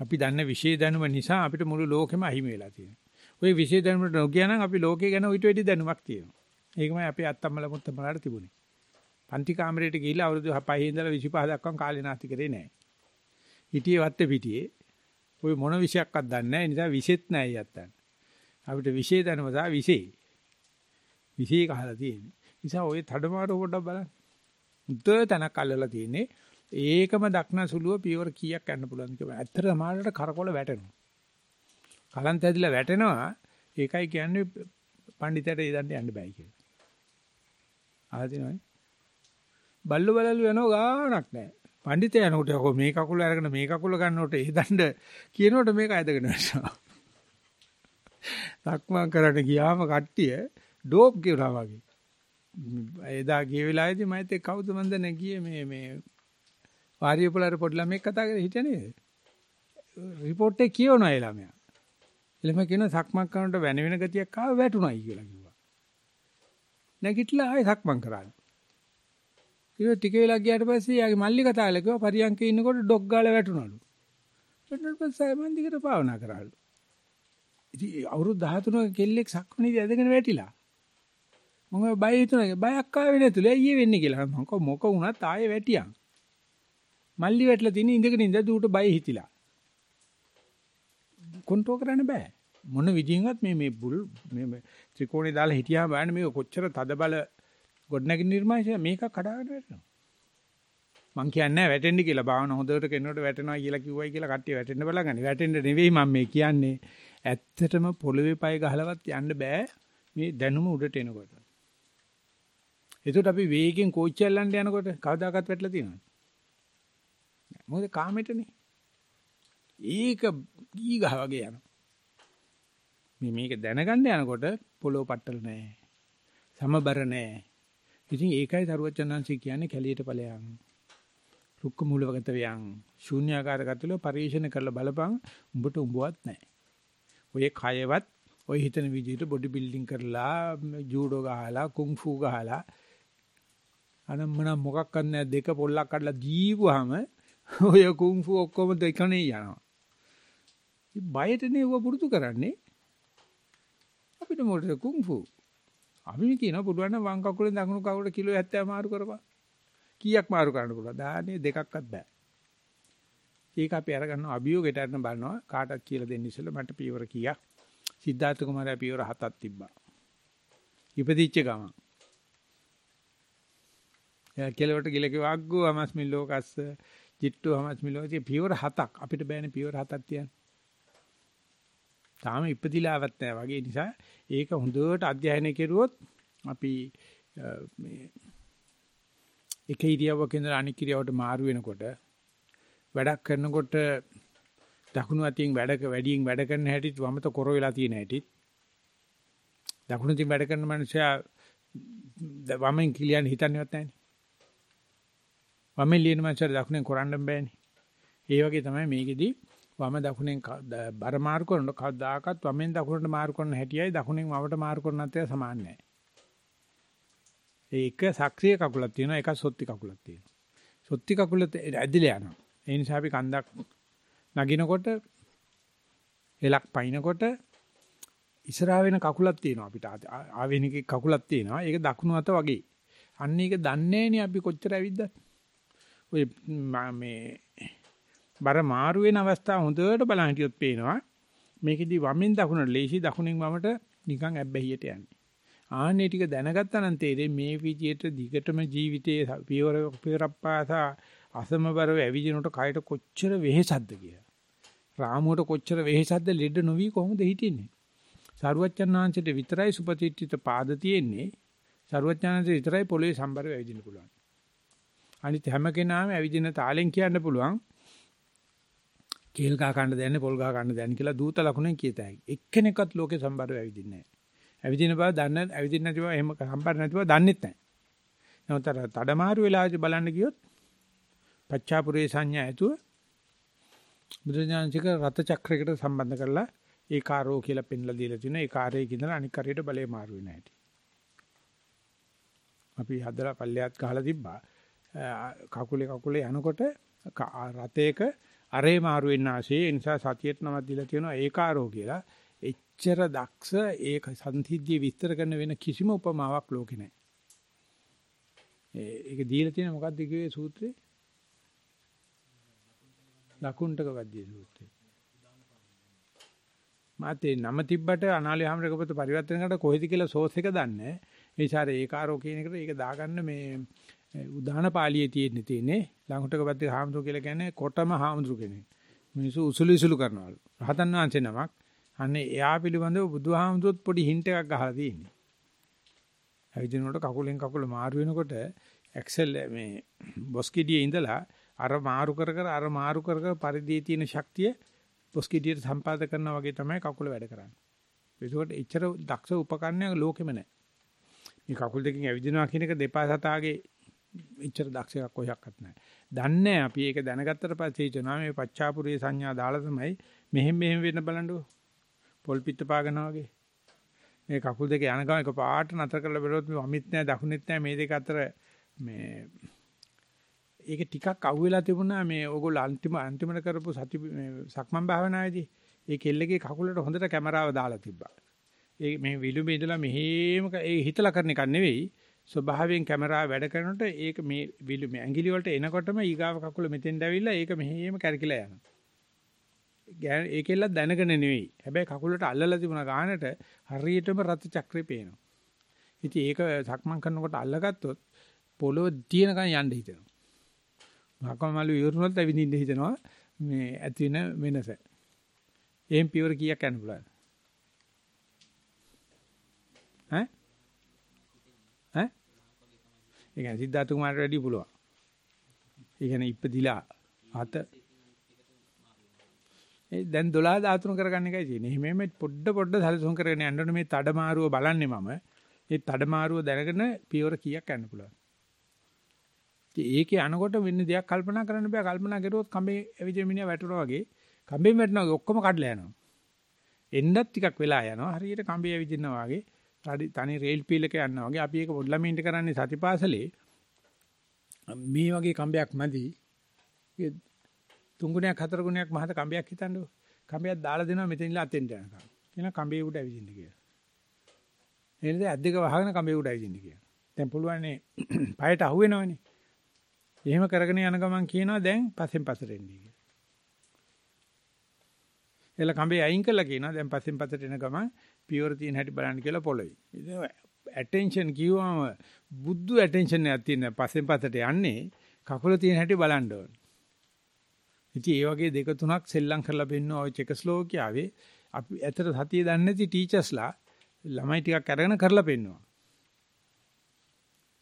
අපි දන්න විශේෂ දැනුම නිසා අපිට මුළු ලෝකෙම අහිමි වෙලා තියෙනවා. ওই විශේෂ දැනුමට නොගියා නම් අපි ලෝකේ ගැන ඊට වැඩි දැනුමක් තියෙනවා. ඒකමයි අපේ අත්තම්මල මුත්තමලාට තිබුණේ. පන්ති කාමරයට ගිහිල්ලා අවුරුදු 5 ඉඳලා 25 දක්වා කාලේ නාස්ති කරේ නැහැ. හිටියේ වත්තේ පිටියේ. ওই මොන විශයක්වත් දන්නේ නැහැ. ඒ නිසා විශේෂත් නැහැ යත්තන්. අපිට විශේෂ දැනුම සහ විශේෂ. විශේෂ කහලා තියෙන්නේ. නිසා ওই තඩමාරු පොඩ්ඩක් බලන්න. උත්තර තනක් අල්ලලා තියෙන්නේ. ඒකම දක්න සුළුව පියවර කීයක් යන්න පුළුවන්ද කියලා. ඇත්තට සමහරකට කරකොල වැටෙනවා. කලන්ත ඇදිලා වැටෙනවා. ඒකයි කියන්නේ පඬිතට ඉදන්න යන්න බෑ කියලා. ආදිනවනේ. බල්ලු බලලු යනවා ගාණක් නැහැ. පඬිතය යනකොට යකෝ මේ කකුල අරගෙන මේ කකුල ගන්නකොට ඒ දණ්ඩ කියනකොට මේක ඇදගෙන යනවා. සක්මන් කරන්න ගියාම කට්ටිය ඩෝප් කියනවා වගේ. එදා ගිය වෙලාවේදී මම හිතේ කවුද මන්ද නැගියේ මේ මේ වාරියපොළර පොඩි ළමෙක් කතා කරලා හිටියේ නේද? රිපෝට් එක කියවනවා ඒ ළමයා. ළමයා කියන සක්මන් කරනකොට වෙන වෙන ගතියක් ආව වැටුණයි කියලා කිව්වා. නැගිටලා ආයෙ සක්මන් කරාලු. ඊට ටික වෙලා ගියාට පස්සේ යාගේ මල්ලි කතා කළා කිව්වා පරියන්කේ ඉන්නකොට ඩොග් ගාලා වැටුණලු. ඊට පස්සේ මම දිගට භාවනා කරාලු. ඉතින් අවුරුදු 13ක කෙල්ලෙක් සක්මණේදී ඇදගෙන වැටිලා. මම බය හිතුණා බයක් ආවේ නැතුළු ඇයි වෙන්නේ කියලා. මම කො මොක වුණත් ආයේ වැටියන්. මල්ලි වැටලා තින ඉඳගෙන ඉඳ දුවට බය හිතිලා. කොන්ට්‍රෝල් කරන්න බෑ. මොන විදියෙන්වත් මේ මේ බුල් මේ ත්‍රිකෝණේ දාලා හිටියාම බලන්න මේක කොච්චර තද බල ගොඩනැගිලි නිර්මාණය මේක කඩාගෙන වැටෙනවා. මං කියන්නේ වැටෙන්න කියලා භාවන හොඳට කෙනෙකුට වැටෙනවා කියලා කිව්වයි කියලා කට්ටිය වැටෙන්න බලගන්නේ. වැටෙන්න නෙවෙයි මම මේ කියන්නේ. ඇත්තටම පොළවේ පය ගහලවත් යන්න බෑ මේ දැනුම උඩට එනකොට. එතකොට අපි වේගෙන් කෝච්චිය අල්ලන්න යනකොට කවදාකවත් වැටලා තියෙනවද? මොකද කාමෙටනේ. ඒක ගීගහ වගේ යනවා. මේ මේක දැනගන්න යනකොට පොළොව පට්ටල නෑ. සමබර නෑ. ඉතින් ඒකයි තරුවචනන්සි කියන්නේ කැලියට ඵලයන්. රුක්ක මූලවගත වියන්. ශූන්‍යාකාරගතලෝ පරිශන කරලා බලපන් උඹට උඹවත් නෑ. ඔය කයවත් ඔය හිතන විදිහට බොඩි බිල්ඩින් කරලා ජූඩෝ ගහලා කුන්ෆු ගහලා අනම්මන මොකක්වත් නැහැ දෙක පොල්ලක් කඩලා දීපුවාම ඔය කුන්ෆු ඔක්කොම දෙකනේ යනවා. බයටනේ ඌව පුරුදු කරන්නේ. අපිට මොකටද කුන්ෆු? අපි කියනවා පුළුවන් නම් වම් කකුලෙන් දකුණු කකුලට කිලෝ 70 මාරු කරපන්. කීයක් මාරු කරන්න පුළුවන්? දාන්නේ දෙකක්වත් බෑ. ඒක අපි අරගන්නවා අභියෝගයට අරන් බලනවා කාටවත් කියලා දෙන්න ඉස්සෙල්ලා මට පියවර කීයක් සිද්ධාර්ථ කුමාරයා පියවර හතක් තිබ්බා. ඉපදිච්ච ගමන්. එයා කෙලවට ගිලක වග්ගෝ අමස්මි ලෝකස්ස ජිට්ටු අමස්මි ලෝකේ පියවර හතක් අපිට බෑනේ පියවර හතක් තියන්න. තාම ඉපදිලාවත් නැහැ වගේ නිසා ඒක හොඳට අධ්‍යයනය කෙරුවොත් අපි මේ එක ඉරියව්වක ඉඳලා අනික් ඉරියව්වට මාරු වෙනකොට වැඩක් කරනකොට දකුණු අතින් වැඩක වැඩියෙන් වැඩ කරන හැටිත් වමත කොර වෙලා තියෙන හැටිත් දකුණු අතින් වැඩ කරන මනුස්සයා වමෙන් කිලියන් හිතන්නේවත් නැහැනේ. වමෙන් ලියන මනුස්සයා දකුණෙන් කරන්න බෑනේ. ඒ වගේ තමයි මේකෙදි වම දකුණෙන් බර මාරු කරනකොට කවදාකවත් වමෙන් දකුණට මාරු කරන හැටියයි දකුණෙන් වමට මාරු කරන අතර සමාන නැහැ. ඒක සක්‍රීය කකුලක් තියෙනවා එකක් සොත්ති කකුලක් තියෙනවා. සොත්ති කකුල ඇදිලා යනවා. ඒ නිසා අපි කන්දක් නගිනකොට එලක් පයින්නකොට ඉස්සරහා වෙන කකුලක් තියෙනවා අපිට. ආවෙනික කකුලක් තියෙනවා. ඒක දකුණු අත වගේ. අන්න ඒක දන්නේ නේ අපි කොච්චර ඇවිද්දත් ඔය මේ බර මාරු වෙන අවස්ථාව හොඳට බලන් හිටියොත් පේනවා. මේකෙදි වමෙන් දකුණට ලේසි දකුණෙන් වමට නිකන් ඇබ්බැහියට යන්නේ. ආන්නේ ටික දැනගත්තා නම් තේරෙන්නේ මේ විදියට දිගටම ජීවිතයේ පියවර පියවරප්පාසා අසමබරව ඇවිදිනකොට කයට කොච්චර වෙහෙසක්ද කියලා. රාමුවට කොච්චර වෙහෙසක්ද ලෙඩ නොවි කොහොමද හිටින්නේ? සරුවච්චන් වහන්සේට විතරයි සුපතිත්‍ිත පාද තියෙන්නේ. සරුවච්චන්හන්සේ විතරයි පොළවේ සම්බරව ඇවිදින්න පුළුවන්. අනිත් හැම කෙනාම ඇවිදින තාලෙන් කියන්න පුළුවන්. කේල් ගහ ගන්න දැන්නේ පොල් ගහ ගන්න දැන්නේ කියලා දූත ලකුණෙන් කියතයි. එක්කෙනෙක්වත් ලෝකේ සම්බරව ඇවිදින්නේ නැහැ. ඇවිදින බව දන්න ඇවිදින්න නැතිව එහෙම සම්බර නැතිව දන්නෙත් නැහැ. නමුත් අර තඩමාරු වෙලාවදී බලන්න ගියොත් පච්චාපුරේ සංඥා ඇතුව බුදුඥානසික රත චක්‍රයකට සම්බන්ධ කරලා ඒ කාරෝ කියලා පෙන්ලා දීලා තිනවා. ඒ කාර්යයේ ඉඳලා අනික් කාර්යයට බලේ මාරු වෙන හැටි. අපි හදලා පල්ලෙයත් ගහලා තිබ්බා. කකුලේ කකුලේ යනකොට රතේක අරේ මාරු වෙන්න ආසේ ඒ නිසා සතියට නමක් දීලා තියෙනවා ඒකාරෝ කියලා. එච්චර දක්ෂ ඒක සංසිද්ධිය විස්තර කරන වෙන කිසිම උපමාවක් ලෝකේ නැහැ. ඒක දීලා තියෙන මොකක්ද කිව්වේ සූත්‍රේ? ලකුණ්ඩක වද්දී සූත්‍රය. මාතේ නම තිබ්බට අනාලේ හැමරකපත පරිවර්තන කරලා කොහෙද කියලා සෝස් එක දන්නේ. ඒ ඉස්සාරේ ඒකාරෝ කියන එකට ඒක දාගන්න මේ උදාන පාළියේ තියෙන්නේ තියෙන්නේ ලකුණ්ඩක වද්දී හාමුදුරු කියලා කියන්නේ කොටම හාමුදුරු කෙනෙක්. මිනිස්සු උසුළු ඉසුළු කරනවලු. රහතන් වහන්සේ නමක්. අනේ එයා පිළිබඳව බුදුහාමුදුරුවොත් පොඩි හින්ට් එකක් ගහලා තියෙන්නේ. ඇවිදිනකොට කකුලෙන් කකුල මාරු වෙනකොට ඇක්සල් මේ බොස්කිඩියේ ඉඳලා අර මාරු කර කර අර මාරු කර කර පරිධියේ තියෙන ශක්තිය පොස්කිඩියට සම්පාද කරනවා වගේ තමයි කකුල වැඩ කරන්නේ. ඒකෝට එච්චර දක්ෂ උපකරණයක් ලෝකෙම නැහැ. මේ කකුල් දෙකෙන් ඇවිදිනවා කියන එක දෙපා සතාගේ එච්චර දක්ෂයක් කොහොක්වත් නැහැ. දන්නේ අපි ඒක දැනගත්තට පස්සේ හිතනවා මේ පච්චාපුරේ සංඥා දාලා තමයි මෙහෙම මෙහෙම වෙන්න බලන්නකෝ. පොල් පිට පාගනවා වගේ. මේ කකුල් දෙක යන ගමන් එක පාට නතර කරලා බලුවොත් මේ වමිත් නැහැ දකුණෙත් නැහැ මේ දෙක අතර මේ ඒක ටිකක් අහුවෙලා තිබුණා මේ ඕගොල්ලෝ අන්තිම අන්තිමට කරපු සති සක්මන් භාවනාවේදී ඒ කෙල්ලගේ කකුලට හොඳට කැමරාව දාලා තිබ්බා. ඒ මේ විලුඹේ ඉඳලා මෙහෙම ඒ හිතලා කරන එකක් නෙවෙයි. ස්වභාවයෙන් කැමරාව වැඩ කරනකොට ඒක මේ විලුඹ ඇඟිලි වලට එනකොටම ඊගාව කකුල මෙතෙන්ට ඇවිල්ලා ඒක මෙහෙම කැරකිලා යනවා. ඒකෙල්ල දැනගෙන නෙවෙයි. හැබැයි කකුලට අල්ලලා තිබුණ ගානට හරියටම රත් චක්‍රේ පේනවා. ඉතින් ඒක සක්මන් කරනකොට අල්ලගත්තොත් පොළොව තියෙනකන් යන්න හිතෙනවා. මකමලු ඉවරුනොත් ඇවිදින්න හිතනවා මේ ඇති වෙන වෙනස. එහෙන් පියවර කීයක් යන්න පුළුවන්ද? ඈ? ඈ? ඒ කියන්නේ සිද්ධාර්ථ කුමාරට වැඩි පුළුවන්. ඒ කියන්නේ ඉපදිලා අත ඒ දැන් 12 13 කරගන්න එකයි තියෙන්නේ. එහෙමම පොඩ පොඩ සැලසුම් කරගෙන යන්න ඕනේ මේ තඩමාරුව බලන්නේ මම. ඒ තඩමාරුව දැනගෙන පියවර කීයක් යන්න පුළුවන්. ඒකේ අනකොට වෙන දෙයක් කල්පනා කරන්න බෑ. කල්පනා කරුවොත් කඹේ ඇවිදින මිනිහා වැටුණා වගේ කඹෙන් වැටෙනවා වගේ ඔක්කොම කඩලා යනවා. එන්නත් ටිකක් වෙලා යනවා. හරියට කඹේ ඇවිදිනවා වගේ තනි රේල් පීල් එක යනවා වගේ අපි ඒක පොඩි ළමින්ට කරන්නේ සතිපාසලේ මේ වගේ කම්බයක් මැදි තුන් ගුණයක් හතර ගුණයක් මහත කඹයක් හිතන්නකෝ. කඹයක් දාලා දෙනවා මෙතන ඉල්ල අතෙන්ට යනකම්. කියන කඹේ උඩ ඇවිදින්න කියලා. එනද ඇද්දක වහගෙන කඹේ උඩ ඇවිදින්න කියලා. දැන් පුළුවන් නේ පයට අහු වෙනවනේ. එහෙම කරගෙන යන ගමන් කියනවා දැන් පස්සෙන් පස්සට එන්නේ කියලා. එල කඹේ අයින් කළා කියනවා දැන් පස්සෙන් පස්සට එන ගමන් පියවර තියෙන හැටි බලන්න කියලා පොළොයි. ඉතින් ඇටෙන්ෂන් කිව්වම බුද්ධ ඇටෙන්ෂන් එකක් තියෙන පස්සෙන් පස්සට යන්නේ කකුල තියෙන හැටි බලන්න ඕන. ඉතින් ඒ වගේ දෙක තුනක් සෙල්ලම් කරලා පෙන්නවා ඔය චෙකස්ලෝකියාවේ අපි ඇතර සතිය දන්නේ නැති ටීචර්ස්ලා ළමයි ටිකක් අරගෙන කරලා පෙන්නවා.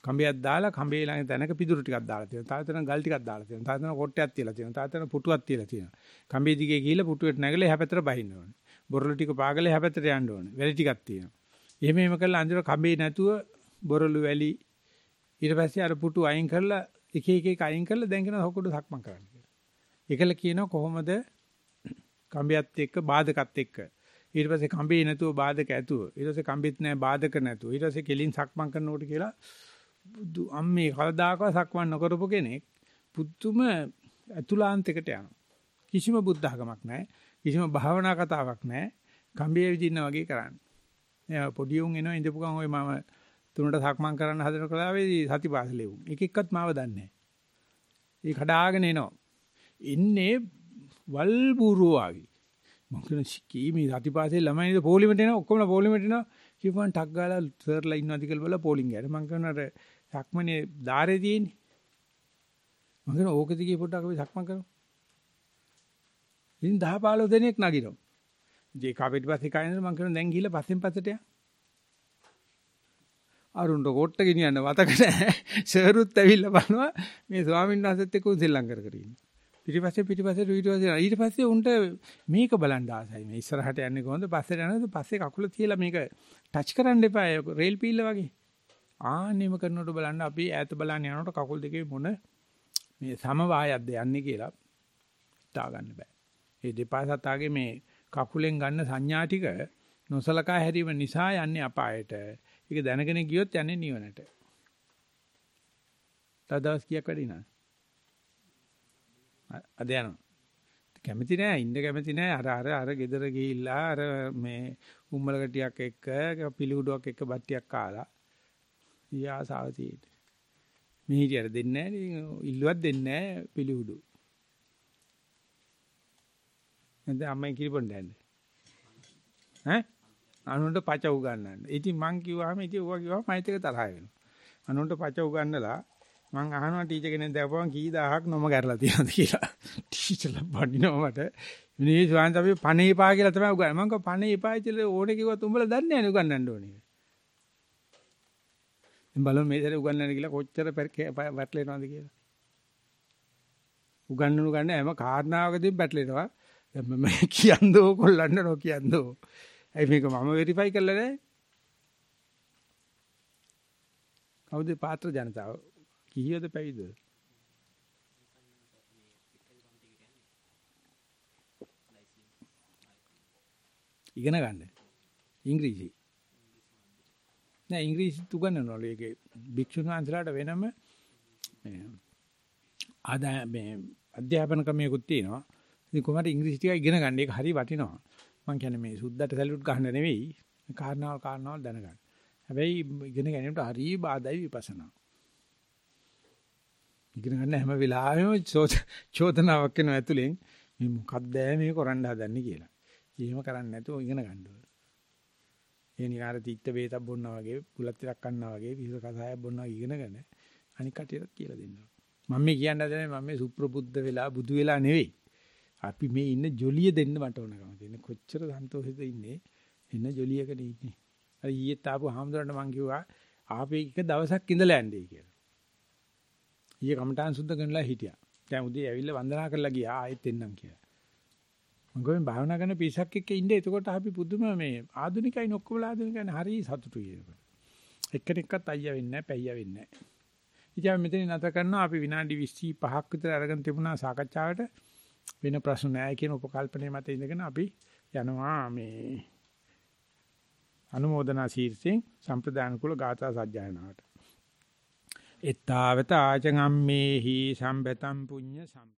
කඹයක් දාලා කඹේ ළඟ තැනක පිදුරු ටිකක් දාලා තියෙනවා. තාතන ගල් ටිකක් දාලා තියෙනවා. තාතන කොට්ටයක් තියලා තියෙනවා. තාතන පුටුවක් තියලා තියෙනවා. කඹේ දිගේ ගිහිල්ලා පුටුවට නැගලා එහා පැත්තට බහින්න ඕනේ. බොරළු ටික පාගලා එහා පැත්තට යන්න ඕනේ. වැලි ටිකක් තියෙනවා. එහෙම එහෙම කරලා අන්තිම කඹේ නැතුව බොරළු වැලි ඊට පස්සේ අර පුටු අයින් කරලා එක එක එක අයින් කරලා දැන් කියන හොකුඩු සක්මන් කරන්න කියලා. ඒකල කියනවා කොහොමද කඹයත් එක්ක බාධකත් එක්ක ඊට පස්සේ කඹේ නැතුව බාධක ඇතුව ඊට පස්සේ කඹෙත් නැහැ බාධක නැතුව ඊට පස්සේ කෙලින් සක්මන් කරනකොට කියලා බුදු අම්මේ කවදාකවත් සක්මන් නොකරපු කෙනෙක් පුදුම අතුලාන්තයකට යනවා. කිසිම බුද්ධ ධර්මයක් නැහැ. කිසිම භාවනා කතාවක් නැහැ. කම්බියේ විදින්න වගේ කරන්නේ. එයා පොඩි උන් එනවා ඉඳපු ගමන් ඔය මම තුනට සක්මන් කරන්න හදන කලාවේදී සතිපාසලේ උන්. එක එක්කත් මාව දන්නේ නැහැ. ඒ කඩාගෙන එනවා. ඉන්නේ වල් බූරුව වගේ. මම කියන කීමේ සතිපාසලේ ළමයි ඉඳ පොලිමට එනවා ඔක්කොම පොලිමට එනවා. කිව්වන් ටක් ගාලා සර්ලා ඉන්නවාද කියලා බලලා පොලිං ගෑන. මම කියනවා සක්මනේ ධාරේ තියෙන්නේ. මම කියන ඕක දිගේ පොඩ්ඩක් අපි සක්මන් කරමු. ඉතින් 10 15 දෙනෙක් නගිනවා. ජේ කාපෙට පස්සේ කයින්ද මම කියන දැන් ගිහලා පස්සෙන් පස්සට යන්න. අරුණ්ඩ කොට්ට ගෙනියන්න වතක නැහැ. සර්රුත් ඇවිල්ලා බලනවා මේ ස්වාමීන් වහන්සේත් එක්ක උදෙල්ලම් කර කර ඉන්නේ. පිටිපස්සේ පිටිපස්සේ ඊට පස්සේ ඊට පස්සේ උන්ට මේක බලන්න ආසයි. මේ ඉස්සරහට යන්නේ කොහොමද? පස්සට යනද? පස්සේ කකුල තියලා මේක ටච් කරන්න එපා. රේල් පීල්ල වගේ. ආන්නෙම කරනකොට බලන්න අපි ඈත බලන්න යනකොට කකුල් දෙකේ මොන මේ සමவாயයක්ද යන්නේ කියලා හිතා ගන්න බෑ. මේ දෙපා සතාගේ මේ කකුලෙන් ගන්න සංඥා ටික නොසලකා හැරීම නිසා යන්නේ අපායට. ඒක දැනගෙන ගියොත් යන්නේ නිවනට. තදවස් කීයක් වැඩි නා? අද යනවා. කැමති නෑ ඉන්න කැමති නෑ අර අර අර ගෙදර ගිහිල්ලා අර මේ උම්මල කටියක් එක්ක පිළිහුඩුවක් එක්ක බට්ටියක් කාලා ඊ ආසාව තියෙන්නේ. මේ හිටියට දෙන්නේ නැහැ ඉල්ලුවක් දෙන්නේ නැහැ පිළිහුඩු. නැත්නම් අම්මයි කිරිපොන් දැන්නේ. ඈ? අනුන්ට පච උගන්නන්න. ඉතින් මං කිව්වහම ඉතින් ඌවා කිව්වම මයිත් එක තරහ වෙනවා. අනුන්ට පච උගන්නලා මං අහනවා ටීචර් කෙනෙක් දැකපුවම කී දහහක් නොම කරලා තියෙනවද කියලා. ටීචර්ලා බඩිනවා මට. මේ ස්වාමීන් අපි පණේ එපා කියලා තමයි උගන්වන්නේ. මං කිව්වා පණේ එපා කියලා ඕනේ කිව්වත් උඹලා දන්නේ නැහැ නේ උගන්වන්න ඕනේ. දැන් බලමු මේ සැරේ උගන්වන්න කියලා කොච්චර වැටලෙනවද කියලා. උගන්වනු ගන්න හැම කාරණාවකදී වැටලෙනවා. දැන් මම කියන්දෝ කොල්ලන්න නෝ කියන්දෝ. ඇයි මේක මම වෙරිෆයි කරලා නැහැ? කවුද පාත්‍ර ජනතාව? කීයද පැවිදිද? ඉගෙන ගන්න. ඉංග්‍රීසි. නෑ ඉංග්‍රීසි උගන්වනවලු ඒකේ භික්ෂුන් වහන්සේලාට වෙනම මේ ආදා මේ අධ්‍යාපන ක්‍රමයකුත් තියෙනවා. ඉතින් කොහොමද ඉංග්‍රීසි ටික ඉගෙන ගන්න ඒක හරි වටිනවා. මම කියන්නේ මේ සුද්දට සැලුට් ගන්න නෙවෙයි. කාරණාවල් කාරණාවල් දැනගන්න. හැබැයි ඉගෙන ගැනීමට හරි බාධායි විපස්සනා. ඉගෙන ගන්න හැම වෙලාවෙම චෝදනාවක් වෙනවා ඇතුලෙන් මේ මොකක්ද මේ කරන්න හදන්නේ කියලා. එහෙම කරන්නේ නැතුව ඉගෙන ගන්න ඕනේ. ඒ නිකාර තිත්ත වේතක් බොන්නා වගේ පුලත් ටිකක් කන්නා වගේ විස කසායක් බොන්නා ඉගෙනගෙන අනික් කටියට කියලා දෙන්න මම මේ කියන්න හදන්නේ මම මේ සුප්‍රබුද්ධ වෙලා බුදු වෙලා නෙවෙයි. අපි මේ ඉන්න ජොලිය දෙන්න මට ඕනකම තියෙන කොච්චර සන්තෝෂෙද ඉන්නේ. එන්න ජොලියකනේ ඉන්නේ. අර ඊයේ තාපු හාමුදුරන්ට මං කිව්වා ආපේ එක දවසක් ඉඳලා යන්නේ කියලා. ඊයේ කමටහන් සුද්ධ කරනලා හිටියා. දැන් උදේ ඇවිල්ලා වන්දනා කරලා ගියා ආයෙත් එන්නම් කියලා. මම ගොයින් භාවනා කරන පිරිසක් එක්ක ඉන්නේ එතකොට අපි පුදුම මේ ආදුනිකයින් ඔක්කොමලා ආදුනිකයින් හරි සතුටුයි ඒක. එක්කෙනෙක්වත් අයියා වෙන්නේ නැහැ, පැයියා වෙන්නේ නැහැ. ඉතින් අපි මෙතන නැත කරනවා අපි විනාඩි 25ක් විතර අරගෙන තිබුණා සාකච්ඡාවට වෙන ප්‍රශ්න නැහැ කියන උපකල්පනය මත ඉඳගෙන අපි යනවා මේ අනුමೋದනා ශීර්ෂයෙන් සම්ප්‍රදාන කුල ගාථා සජ්ජායනාවට. එත්තාවත ආචගම්මේහි සම්බතම් පුඤ්ඤ සම්